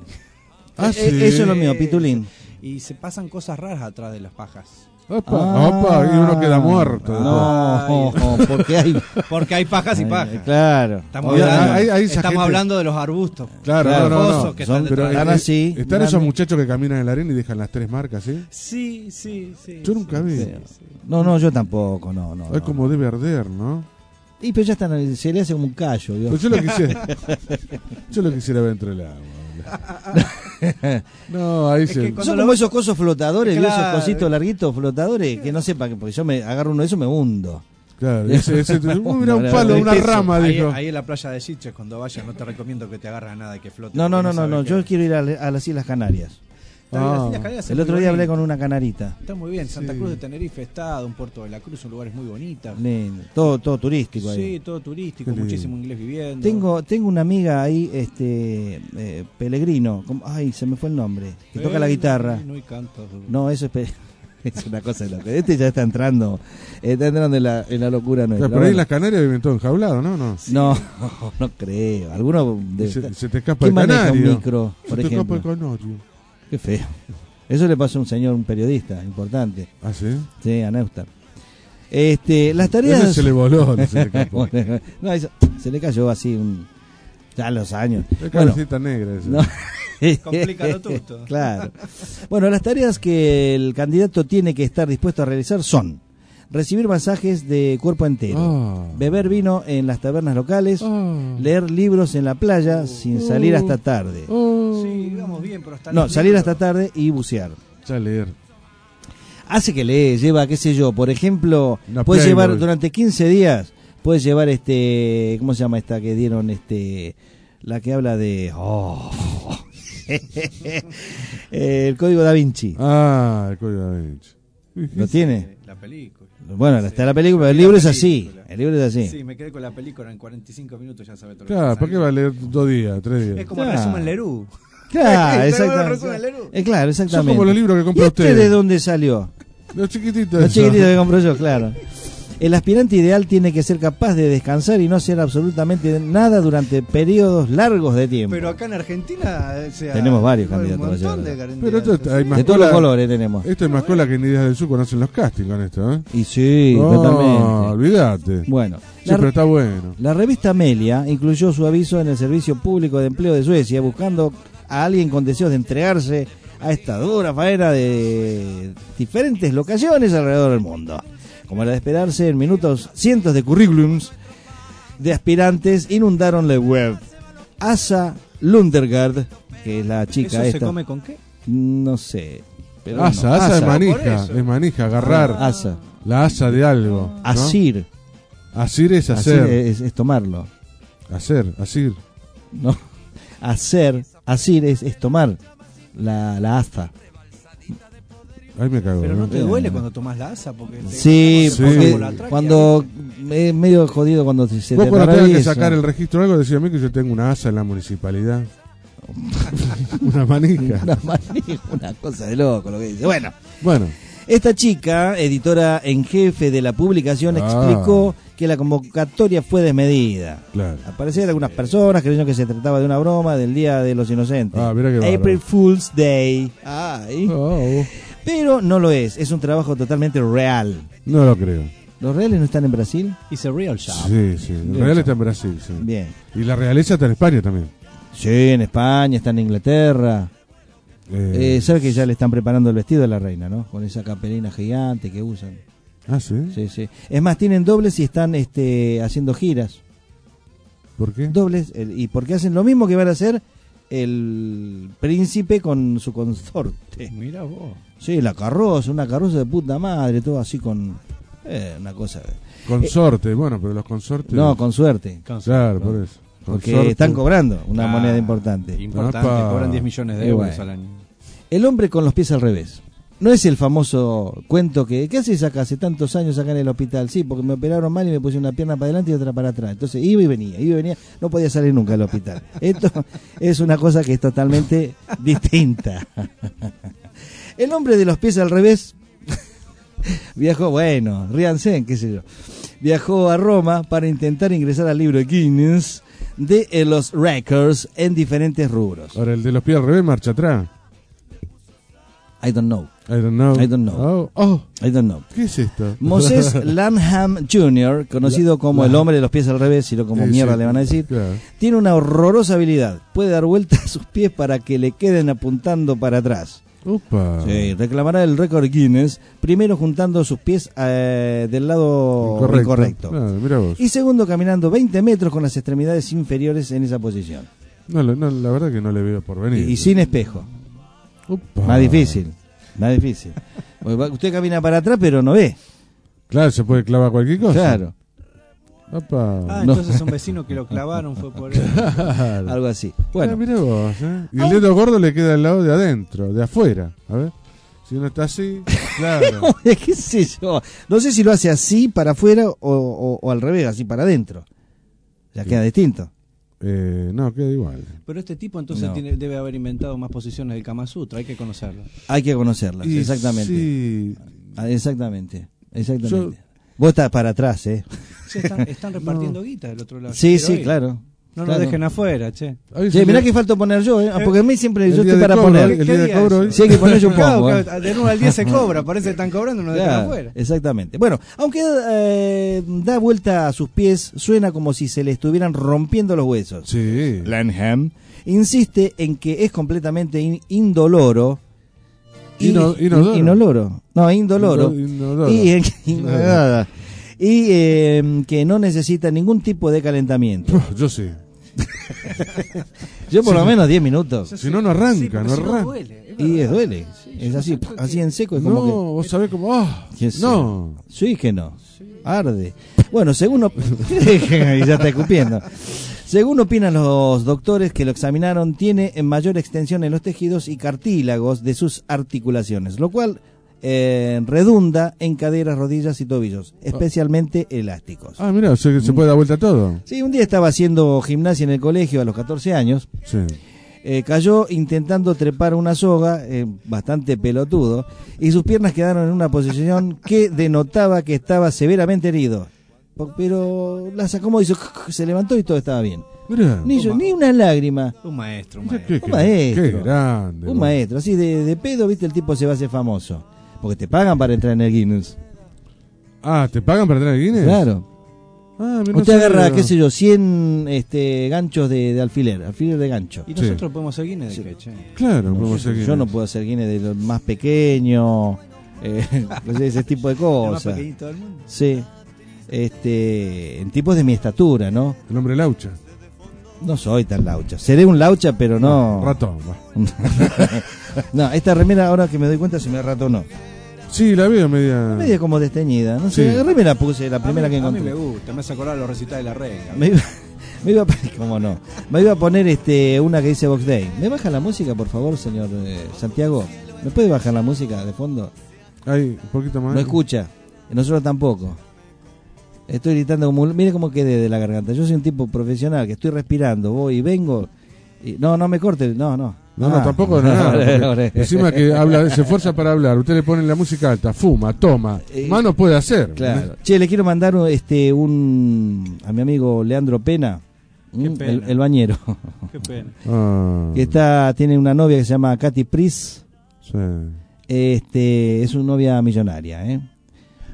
Ah, sí. eh, Eso es lo mío, Pitulín. Y se pasan cosas raras atrás de las pajas. Opa, Ah. opa, y uno queda muerto. No, porque hay. Porque hay pajas y pajas. Claro. Estamos, Oye, hablando, hay- hay esa estamos gente- hablando de los arbustos. Claro, Claro, no, no, no. Que Son- están Pero. Están eh, así, Están esos muchachos que caminan en la arena y dejan las tres marcas, ¿sí? Sí, sí, sí. Yo nunca vi. No, no, yo tampoco, no, no. Es no. como debe arder, ¿no? Y pero ya están, se le hace como un callo. Pues yo lo quisiera. yo lo quisiera ver entre el agua. No, ahí Es se. que Son lo- como esos cosos flotadores. Claro. esos cositos larguitos flotadores, que no sepa, que porque yo me agarro uno de esos me hundo. Claro, ese, ese, mira un No, palo, no, una rama, ahí, dijo. ahí en la playa de Sitges, cuando vayas, no te recomiendo que te agarras nada y que flote. No, no, no, no, no, yo quiero ir a, a las Islas Canarias. Está bien, las Ah. Canarias El otro día hablé con una canarita. Está muy bien, Santa Sí. Cruz de Tenerife está, un puerto de la Cruz, son lugares muy bonitos. Lindo. Todo, todo turístico ahí. Sí, todo turístico, Qué lindo. muchísimo inglés viviendo. Tengo, tengo una amiga ahí, este, eh, Pellegrino, ¿cómo? ay, se me fue el nombre, que toca la guitarra. No, eso es, pe- es una cosa de loca. Este ya está entrando, está entrando en la, en la locura Pero nuestra. por ahí Bueno, en las Canarias viven todos enjaulados, ¿no? No. No, no creo. Alguno de, Se, se te escapa ¿Quién el maneja un canario. micro, Se por te escapa ejemplo? el canario. Qué feo. Eso le pasó a un señor, un periodista importante. ¿Ah, sí? Sí, a Neustar. Este, las tareas. Ese se le voló, no se le. Bueno, no, eso- se le cayó así un, ya a los años. Es Bueno, cabecita negra ese. no. Complícalo todo. claro. Bueno, las tareas que el candidato tiene que estar dispuesto a realizar son recibir masajes de cuerpo entero, Ah. beber vino en las tabernas locales, Ah. leer libros en la playa sin salir hasta tarde. Sí, vamos bien, pero hasta No, salir libros- hasta tarde y bucear. Ya leer. Hace que lee, lleva, qué sé yo, por ejemplo, Una puedes Playboy. llevar durante 15 días, puedes llevar este, ¿cómo se llama esta que dieron este la que habla de oh, el código da Vinci. Ah, el código da Vinci. ¿Lo tiene? La película. Bueno, está la película, pero el libro es así. El libro es así. Sí, me quedé con la película en 45 minutos, ya sabes todo lo que Claro, pasa ¿para qué va a leer dos días, tres días? Es como el resumen Lerú. Claro, exactamente. Eh, claro, Son exactamente. como los libros que ¿Y compra este usted. de dónde salió? Los chiquititos. Los chiquititos que compro yo, claro. El aspirante ideal tiene que ser capaz de descansar y no hacer absolutamente nada durante periodos largos de tiempo. Pero acá en Argentina, o sea, Tenemos varios hay candidatos Un montón allá. de. Pero esto, hay más de todos los colores tenemos. Esto es más cola que en Ideas del Sur conocen los castings con esto, ¿eh? Y sí, no, totalmente. olvídate. Bueno, Sí, la, pero está bueno. la revista Amelia incluyó su aviso en el Servicio Público de Empleo de Suecia buscando a alguien con deseos de entregarse a esta dura faena de diferentes locaciones alrededor del mundo. Como era de esperarse, en minutos cientos de currículums de aspirantes inundaron la web. Asa Lundergaard, que es la chica ¿Eso se come con qué? no sé. Pero asa, asa es manija, es manija, agarrar. Ah, asa. La asa de algo. ¿no? Asir. Asir es Asir hacer. es, es tomarlo. Hacer, asir. No. Hacer, asir es, es tomar la, la aza. Ahí me cago. Pero no te duele cuando tomas la asa porque te- Sí, te porque la cuando es medio jodido cuando se se Vos te cuando tengas que sacar el registro o algo, decía a mí que yo tengo una asa en la municipalidad. una manija. Una manija, una cosa de loco lo que dice. Bueno, Bueno, esta chica, editora en jefe de la publicación, Ah. explicó que la convocatoria fue desmedida. claro. Al parecer algunas personas creyeron que se trataba de una broma del Día de los Inocentes. Ah, mira qué. April Fool's Day. Ay. Oh, Pero no lo es, es un trabajo totalmente real. no lo creo. ¿Los reales no están en Brasil? It's a real shop. Sí, sí. El Bien. real está en Brasil, sí. Bien. Y la realeza está en España también. Sí, en España, está en Inglaterra. Eh, Eh, ¿Sabes que ya le están preparando el vestido de la reina, no? Con esa capelina gigante que usan. ah, sí. Sí, sí. Es más, tienen dobles y están este, haciendo giras. ¿Por qué? Dobles. el- y porque hacen lo mismo que van a hacer el príncipe con su consorte. Mira vos. Sí, la carroza, una carroza de puta madre, todo así con... eh, una cosa... Consorte, bueno, pero los consortes. No, con suerte. Claro, por eso. Porque Consorte. están cobrando una Ah, moneda importante. Importante, Apa. cobran 10 millones de Y euros bueno. al año. El hombre con los pies al revés. No es el famoso cuento que, ¿qué haces acá hace tantos años acá en el hospital? Sí, porque me operaron mal y me puse una pierna para adelante y otra para atrás. Entonces iba y venía, iba y venía, no podía salir nunca del hospital. Esto es una cosa que es totalmente distinta. El hombre de los pies al revés viajó, bueno, ríanse, qué sé yo. Viajó a Roma para intentar ingresar al libro Guinness de eh, los records en diferentes rubros. Ahora, el de los pies al revés marcha atrás. I don't know. I don't know. I don't know. Oh, oh, I don't know. ¿qué es esto? Moses Lanham Jr., conocido como el hombre de los pies al revés, sino como Sí, mierda sí, le van a decir, claro. tiene una horrorosa habilidad. Puede dar vuelta a sus pies para que le queden apuntando para atrás. Upa. Sí, reclamará el récord Guinness, primero juntando sus pies eh, del lado incorrecto. Claro, vos. Y segundo, caminando 20 metros con las extremidades inferiores en esa posición. No, la verdad que no le veo por venir. Y, y sin espejo. Upa. Más difícil. Más difícil. Usted camina para atrás, pero no ve. Claro, se puede clavar cualquier cosa. Claro. Opa. Ah, No. entonces un vecino que lo clavaron fue por él. Claro. Algo así. Ah, Bueno, mira vos, ¿eh? Y el dedo gordo le queda al lado de adentro, de afuera. A ver. Si uno está así, claro. qué sé yo. No sé si lo hace así para afuera o, o- o al revés, así para adentro. Ya queda distinto. Eh, no, queda igual. Pero este tipo entonces No. tiene- debe haber inventado más posiciones del Kama Sutra, hay que conocerlo. Hay que conocerlas, exactamente. sí. Ah, Exactamente. Exactamente. Yo- Vos estás para atrás, ¿eh? Che, están, están repartiendo guita del otro lado. Sí, sí, ir. claro. No Claro. nos dejen afuera, che. Che, mirá que falta poner yo, ¿eh? Ah, Porque a mí siempre El yo estoy de para cobro, poner. el día de cobro? ¿eh? Si hay que poner, yo Claro, pongo. ¿eh? claro, del 1 al 10 se cobra, parece que están cobrando, nos dejan Claro, afuera. exactamente. Bueno, aunque eh, da vuelta a sus pies, suena como si se le estuvieran rompiendo los huesos. Sí. Lanham insiste en que es completamente in- indoloro. Ino- inodoro. Inoloro. No, indoloro. Inodoro. Y, eh, inodoro. Y, eh, que no necesita ningún tipo de calentamiento. Yo sí. Yo por Sí. lo menos 10 minutos. Si no, no arranca, Sí, no si no arranca. duele. es Y es duele. Sí, Es así, así en seco. Es No, como que... vos sabés cómo. ¡Ah! ¿Qué sé? No. Sí que no. Arde. Bueno, según y ya está escupiendo. Según opinan los doctores que lo examinaron, tiene en mayor extensión en los tejidos y cartílagos de sus articulaciones, lo cual eh, redunda en caderas, rodillas y tobillos, especialmente elásticos. Ah, mira, se, se puede dar vuelta todo. Sí, un día estaba haciendo gimnasia en el colegio a los 14 años. Sí. Eh, cayó intentando trepar una soga, eh, bastante pelotudo, y sus piernas quedaron en una posición que denotaba que estaba severamente herido. Pero las acomodó y hizo, se levantó y todo estaba bien. Ni, yo- ni una lágrima. Un maestro, un maestro. qué, Un maestro. qué grande. Un vos. maestro, así de, de pedo, viste, el tipo se va a hacer famoso. Porque te pagan para entrar en el Guinness. Ah, ¿te pagan para entrar al Guinness? Claro. Ah, no Usted agarra, qué sé yo, 100 este, ganchos de, de alfiler, alfiler de gancho. Y nosotros podemos ser Guinness de qué, che. Claro, No, podemos yo, ser Guinness. yo no puedo hacer Guinness de los más pequeños, eh, ese tipo de El más cosas. pequeñito del mundo. Sí. Este, en tipos de mi estatura, ¿no? El hombre laucha. No soy tan laucha. Seré un laucha, pero no. Ratón, va. no, esta remera ahora que me doy cuenta se me ratonó. Sí, la veo media. Media como desteñida, no sé. Sí. La remera puse la primera mí, que A mí encontré. me gusta, me hace acordar los recitales de la reina. Me iba, me iba a ¿cómo no? Me iba a poner este una que dice Box Day. ¿Me baja la música, por favor, señor eh, Santiago? ¿Me puede bajar la música de fondo? Ahí, un poquito más. No escucha. Nosotros tampoco. Estoy gritando como... un- Mire cómo quedé de la garganta. Yo soy un tipo profesional que estoy respirando, voy y vengo. Y, no, no me corte. No, no. No, no, Ah. tampoco no, Encima que habla, se esfuerza para hablar. Usted le pone la música alta, fuma, toma. Más no puede hacer. Eh, Claro. Che, le quiero mandar un- este un a mi amigo Leandro Pena, ¿m? pena. El, el bañero, Qué pena. Ah, que está tiene una novia que se llama Katy Pris. sí. Este es una novia millonaria, ¿eh?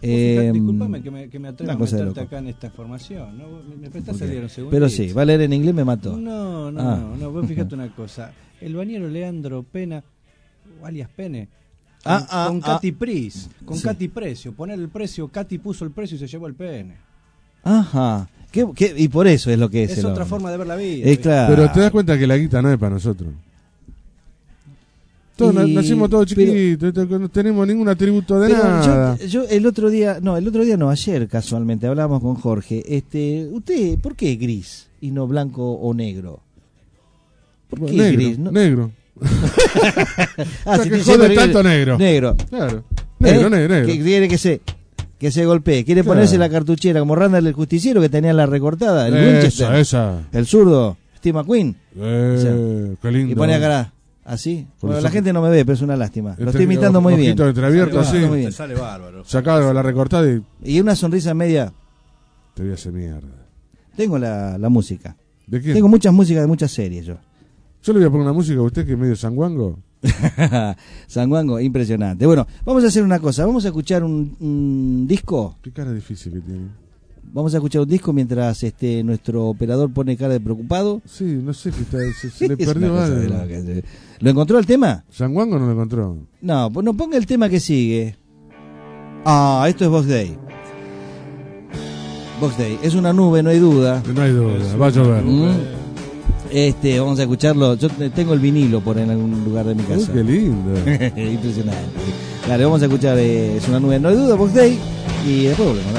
Eh, Disculpame que me, que me atreva una a meterte loco. acá en esta información. ¿no? ¿Me, me prestás salir un segundo? Pero sí, va a leer en inglés me mató. No, no, Ah. no, no. Vos fíjate una cosa. El bañero Leandro Pena, o alias Pene, con, Ah, ah, con ah. Katy Pris, con Sí. Katy Precio. Poner el precio, Katy puso el precio y se llevó el pene. Ajá. ¿Qué- qué- y por eso es lo que es. Es el otra hombre. forma de ver la vida. Es ¿viste? claro. Pero te das cuenta que la guita no es para nosotros. Todos na- Y- nacimos todos pero- chiquitos, no tenemos ningún atributo de Pero nada. yo, yo el otro día, no, el otro día no, ayer casualmente hablábamos con Jorge. Este, usted, ¿por qué gris y no blanco o negro? ¿Por qué negro, gris? No- negro. ah, Ya si que jode tanto negro. Negro. Claro. Negro, ¿Eh? negro, negro. Que quiere que se que se golpee, quiere Claro. ponerse la cartuchera como Randall el justiciero que tenía la recortada, el Esa, Winchester, esa. el zurdo, Steve McQueen. Eh, qué lindo. Y pone cara así. Con Bueno, la gente no me ve, pero es una lástima. Lo Este, estoy imitando muy bien. entreabierto, así. bárbaro, muy bien. Sale bárbaro. Sacado la recortada y Y una sonrisa media. te voy a hacer mierda. Tengo la, la música. ¿De quién? Tengo muchas músicas de muchas series yo. Yo le voy a poner una música a usted que es medio sanguango. Sanguango, impresionante. Bueno, vamos a hacer una cosa. Vamos a escuchar un, un disco. Qué cara difícil que tiene. Vamos a escuchar un disco mientras este nuestro operador pone cara de preocupado. Sí, no sé qué está, se, se le perdió algo. de. ¿Lo encontró el tema? ¿Sanguango no lo encontró? No, pues no ponga el tema que sigue. Ah, esto es Box Day. Box Day. Es una nube, no hay duda. No hay duda, va a llover. Mm. Este, vamos a escucharlo. Yo te- tengo el vinilo por en algún lugar de mi casa. Uy, qué lindo. Impresionante. Dale, vamos a escuchar eh, Es una nube, no hay duda, Box Day. Y después volvemos.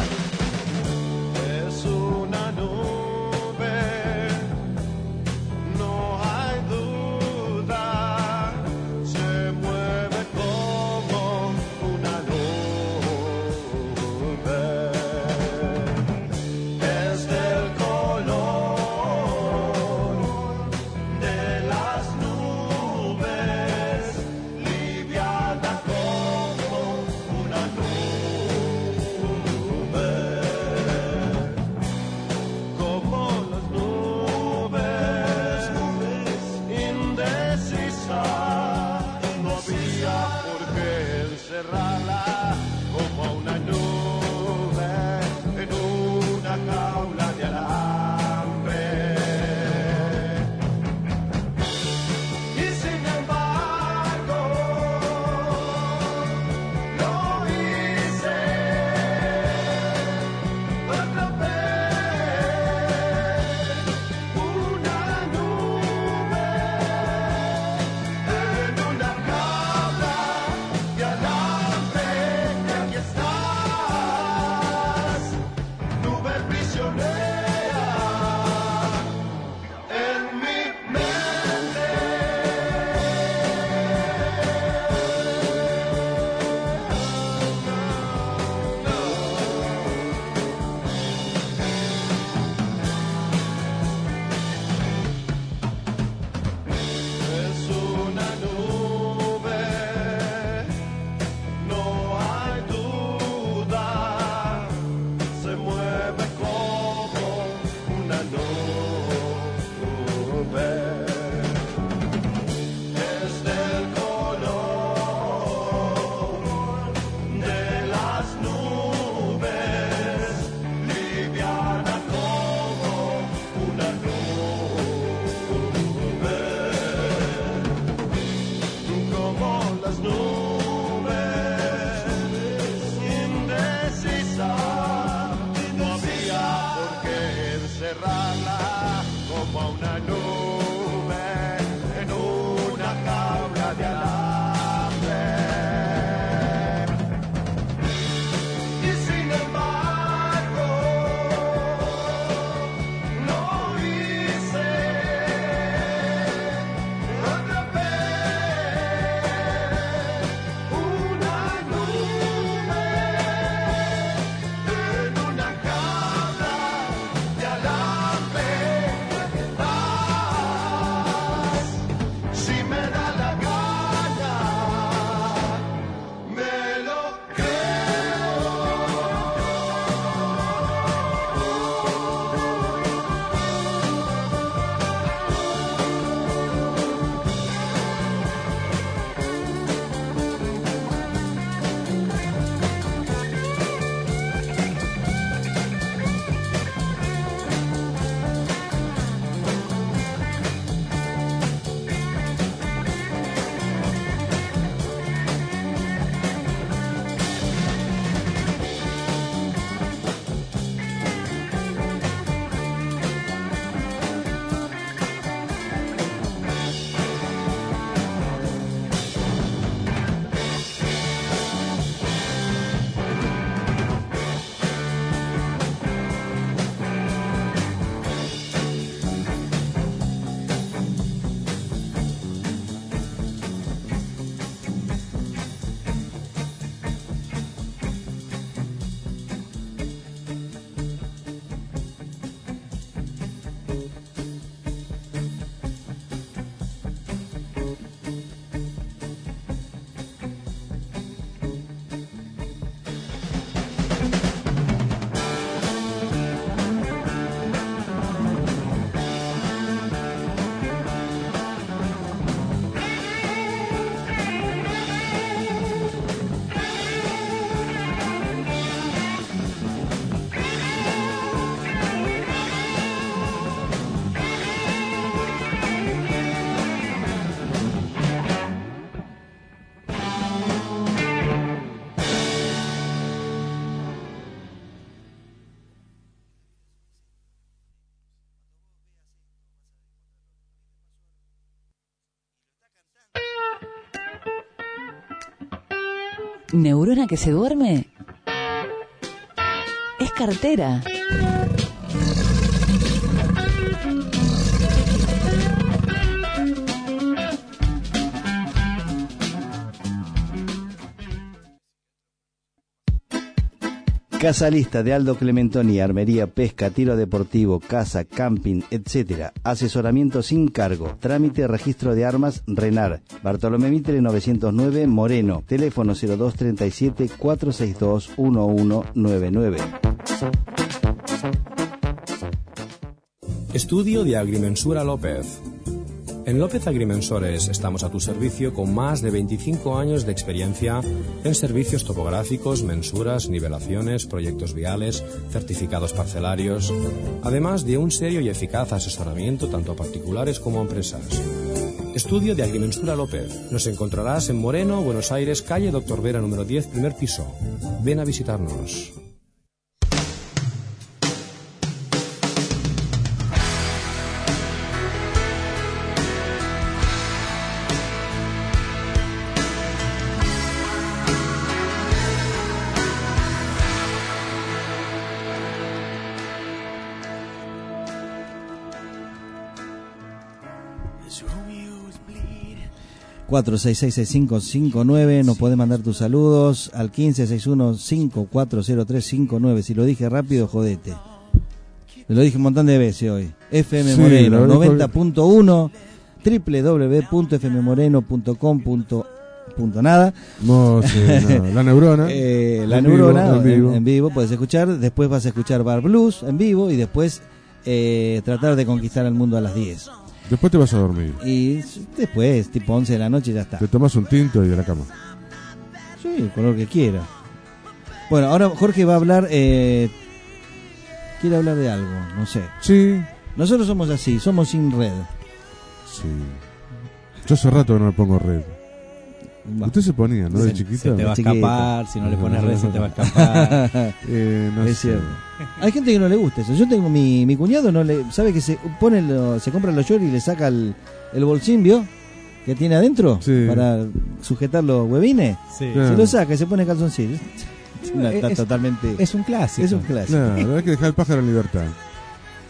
¿Neurona que se duerme? Es cartera. Casa Lista de Aldo Clementoni, armería, pesca, tiro deportivo, casa, camping, etc. Asesoramiento sin cargo. Trámite, registro de armas, RENAR. Bartolomé Mitre 909, Moreno. Teléfono 0237 462 1199. Estudio de Agrimensura López. En López Agrimensores estamos a tu servicio con más de 25 años de experiencia en servicios topográficos, mensuras, nivelaciones, proyectos viales, certificados parcelarios, además de un serio y eficaz asesoramiento tanto a particulares como a empresas. Estudio de Agrimensura López. Nos encontrarás en Moreno, Buenos Aires, calle Doctor Vera número 10, primer piso. Ven a visitarnos. 4666559, nos podés mandar tus saludos al 1561540359. Si lo dije rápido, jodete. Lo dije un montón de veces hoy. FM Sí, Moreno, lo dijo- 90.1, www.fmmoreno.com. Punto nada. No, sí, no, la neurona. Eh, la En vivo, neurona en vivo. en vivo puedes escuchar. Después vas a escuchar Bar Blues en vivo y después eh, tratar de conquistar el mundo a las 10. Después te vas a dormir. Y después, tipo 11 de la noche, ya está. Te tomas un tinto y de la cama. Sí, el color que quiera. Bueno, ahora Jorge va a hablar. Eh, quiere hablar de algo, no sé. Sí. Nosotros somos así, somos sin red. Sí. Yo hace rato que no me pongo red. Usted se ponía, ¿no? De Se- chiquita. se te va a escapar, si no le pones red se te va a escapar. Eh, no es sé. cierto. Hay gente que no le gusta eso. Yo tengo mi, mi cuñado, no le sabe que se pone, lo- se compra los shorts y le saca el, el bolsín, ¿vio? Que tiene adentro Sí. para sujetar los huevines. Sí. Se lo saca y se pone calzoncillo. No, está Es- totalmente. Es un clásico. Es un clásico. No, hay que dejar el pájaro en libertad.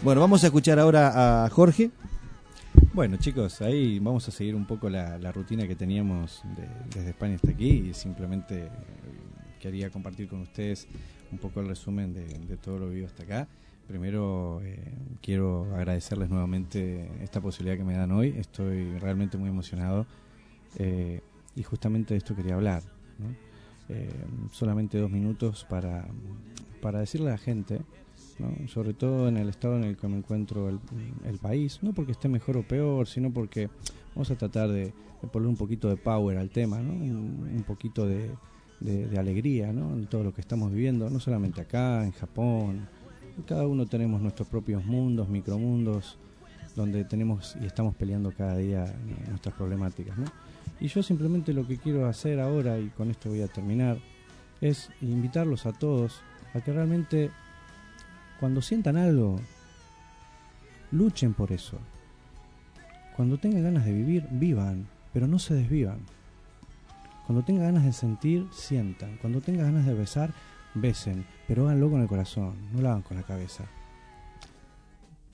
Bueno, vamos a escuchar ahora a Jorge. Bueno, chicos, ahí vamos a seguir un poco la, rutina que teníamos de- desde España hasta aquí y simplemente eh, quería compartir con ustedes un poco el resumen de, todo lo vivido hasta acá. Primero, eh, quiero agradecerles nuevamente esta posibilidad que me dan hoy. Estoy realmente muy emocionado eh, y justamente de esto quería hablar. Eh, solamente dos minutos para, para decirle a la gente sobre todo en el estado en el que me encuentro el, país, no porque esté mejor o peor, sino porque vamos a tratar de, poner un poquito de power al tema, ¿no? un, poquito de, alegría ¿no? en todo lo que estamos viviendo, no solamente acá, en Japón, cada uno tenemos nuestros propios mundos, micromundos, donde tenemos y estamos peleando cada día nuestras problemáticas. Y yo simplemente lo que quiero hacer ahora, y con esto voy a terminar, es invitarlos a todos a que realmente cuando sientan algo, luchen por eso. Cuando tengan ganas de vivir, vivan, pero no se desvivan. Cuando tengan ganas de sentir, sientan. Cuando tengan ganas de besar, besen, pero háganlo con el corazón, no lo hagan con la cabeza.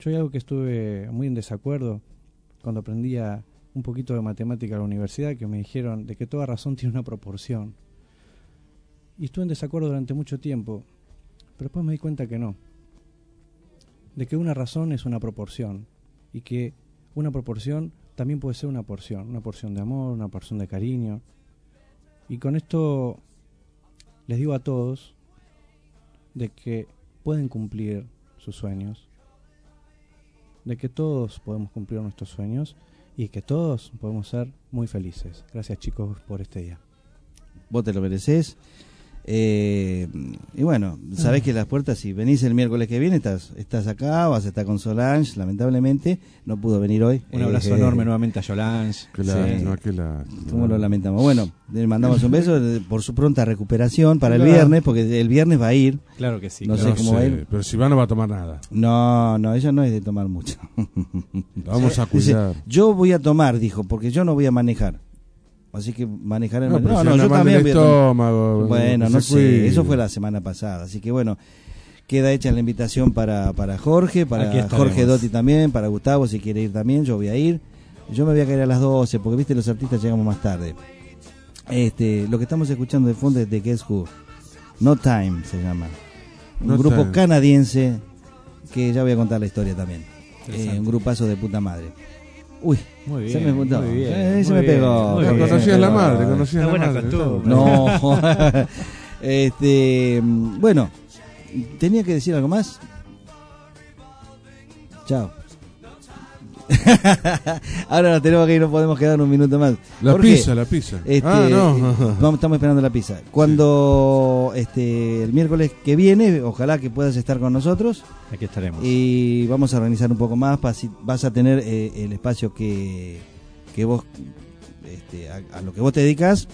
Yo hay algo que estuve muy en desacuerdo cuando aprendía un poquito de matemática en la universidad, que me dijeron de que toda razón tiene una proporción. Y estuve en desacuerdo durante mucho tiempo, pero después me di cuenta que no de que una razón es una proporción y que una proporción también puede ser una porción, una porción de amor, una porción de cariño. Y con esto les digo a todos de que pueden cumplir sus sueños, de que todos podemos cumplir nuestros sueños y que todos podemos ser muy felices. Gracias chicos por este día. Vos te lo mereces. Eh, y bueno, sabés que las puertas, si venís el miércoles que viene, estás, estás acá, vas a estar con Solange, lamentablemente, no pudo venir hoy. Un abrazo Eh, enorme nuevamente a Solange. Qué Sí. ¿Cómo lo lamentamos? Bueno, le mandamos un beso eh, por su pronta recuperación para el viernes, porque el viernes va a ir. Claro que sí. No claro. sé cómo va a ir. Pero si va no va a tomar nada. No, no, ella no es de tomar mucho. Vamos a Dice, cuidar. yo voy a tomar, dijo, porque yo no voy a manejar. Así que manejar el No, no, no, yo mal también estómago, Bueno, no sé, cuide. eso fue la semana pasada. Así que bueno, queda hecha la invitación para, para Jorge, para. Jorge Dotti también, para Gustavo si quiere ir también, yo voy a ir. Yo me voy a caer a las 12 porque viste los artistas llegamos más tarde. Este, lo que estamos escuchando de fondo es de Guess Who. No Time se llama. Un No grupo Time. canadiense que ya voy a contar la historia también. Eh, un grupazo de puta madre. Uy, Muy se bien, me, no, muy bien, eh, se muy me bien, pegó. muy No, bien. conocías la Pegó. madre, conocías la buena madre. costumbre. No. este, mm, bueno, tenía que decir algo más. Chao. Ahora nos tenemos que ir, no podemos quedar un minuto más. La Jorge, pizza, la pizza. este, Ah, no. vamos, estamos esperando la pizza. Cuando este el miércoles que viene, ojalá que puedas estar con nosotros Aquí estaremos. y vamos a organizar un poco más. para si vas a tener eh, el espacio que, que vos, este, a, a lo que vos te dedicas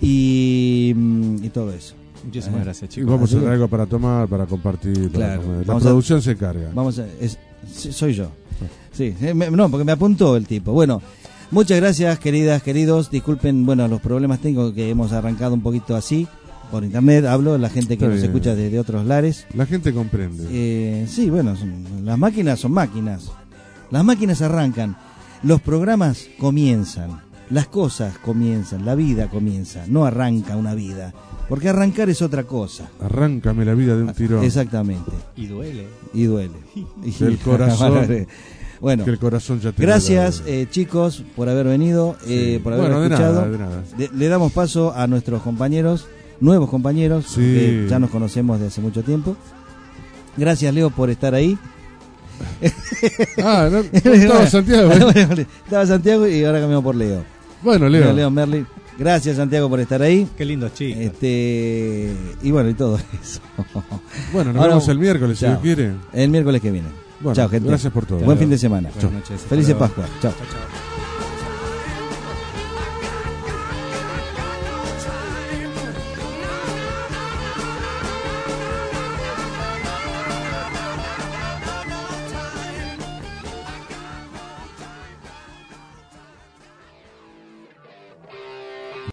y, mm, y todo eso. Muchísimas Eh, gracias, Y chicos. vamos a traer algo para tomar, para compartir. para comer. La a- producción se encarga. Vamos a, es- sí, soy yo. Sí, eh, me- no, porque me apuntó el tipo. Bueno, muchas gracias, queridas, queridos. Disculpen, bueno, los problemas tengo que hemos arrancado un poquito así por internet. Hablo la gente que Está nos bien. escucha desde otros lares. La gente comprende. Eh, sí, bueno, son- las máquinas son máquinas. Las máquinas arrancan. Los programas comienzan. Las cosas comienzan. La vida comienza. No arranca una vida. Porque arrancar es otra cosa. Arráncame la vida de un tirón. Exactamente. Y duele. Y duele. Y- Del corazón. bueno, Que el corazón ya te gracias eh, chicos por haber venido, eh, por haber Bueno, de escuchado. nada, de nada. Le, le damos paso a nuestros compañeros, nuevos compañeros, Sí. que ya nos conocemos de hace mucho tiempo. Gracias Leo por estar ahí. Ah, no, no estaba Santiago. ¿eh? Estaba Santiago y ahora cambiamos por Leo. Bueno, Leo. Leo Merlin. Gracias Santiago por estar ahí. Qué lindos chicos. Este y bueno y todo eso. Bueno, nos Ahora- vemos el miércoles, si Chao. Dios quiere. El miércoles que viene. Bueno, Chao, gente. gracias por todo. Buen Chao. fin de semana. Buenas noches. Felices. Pascua. Chao. Chao, chao.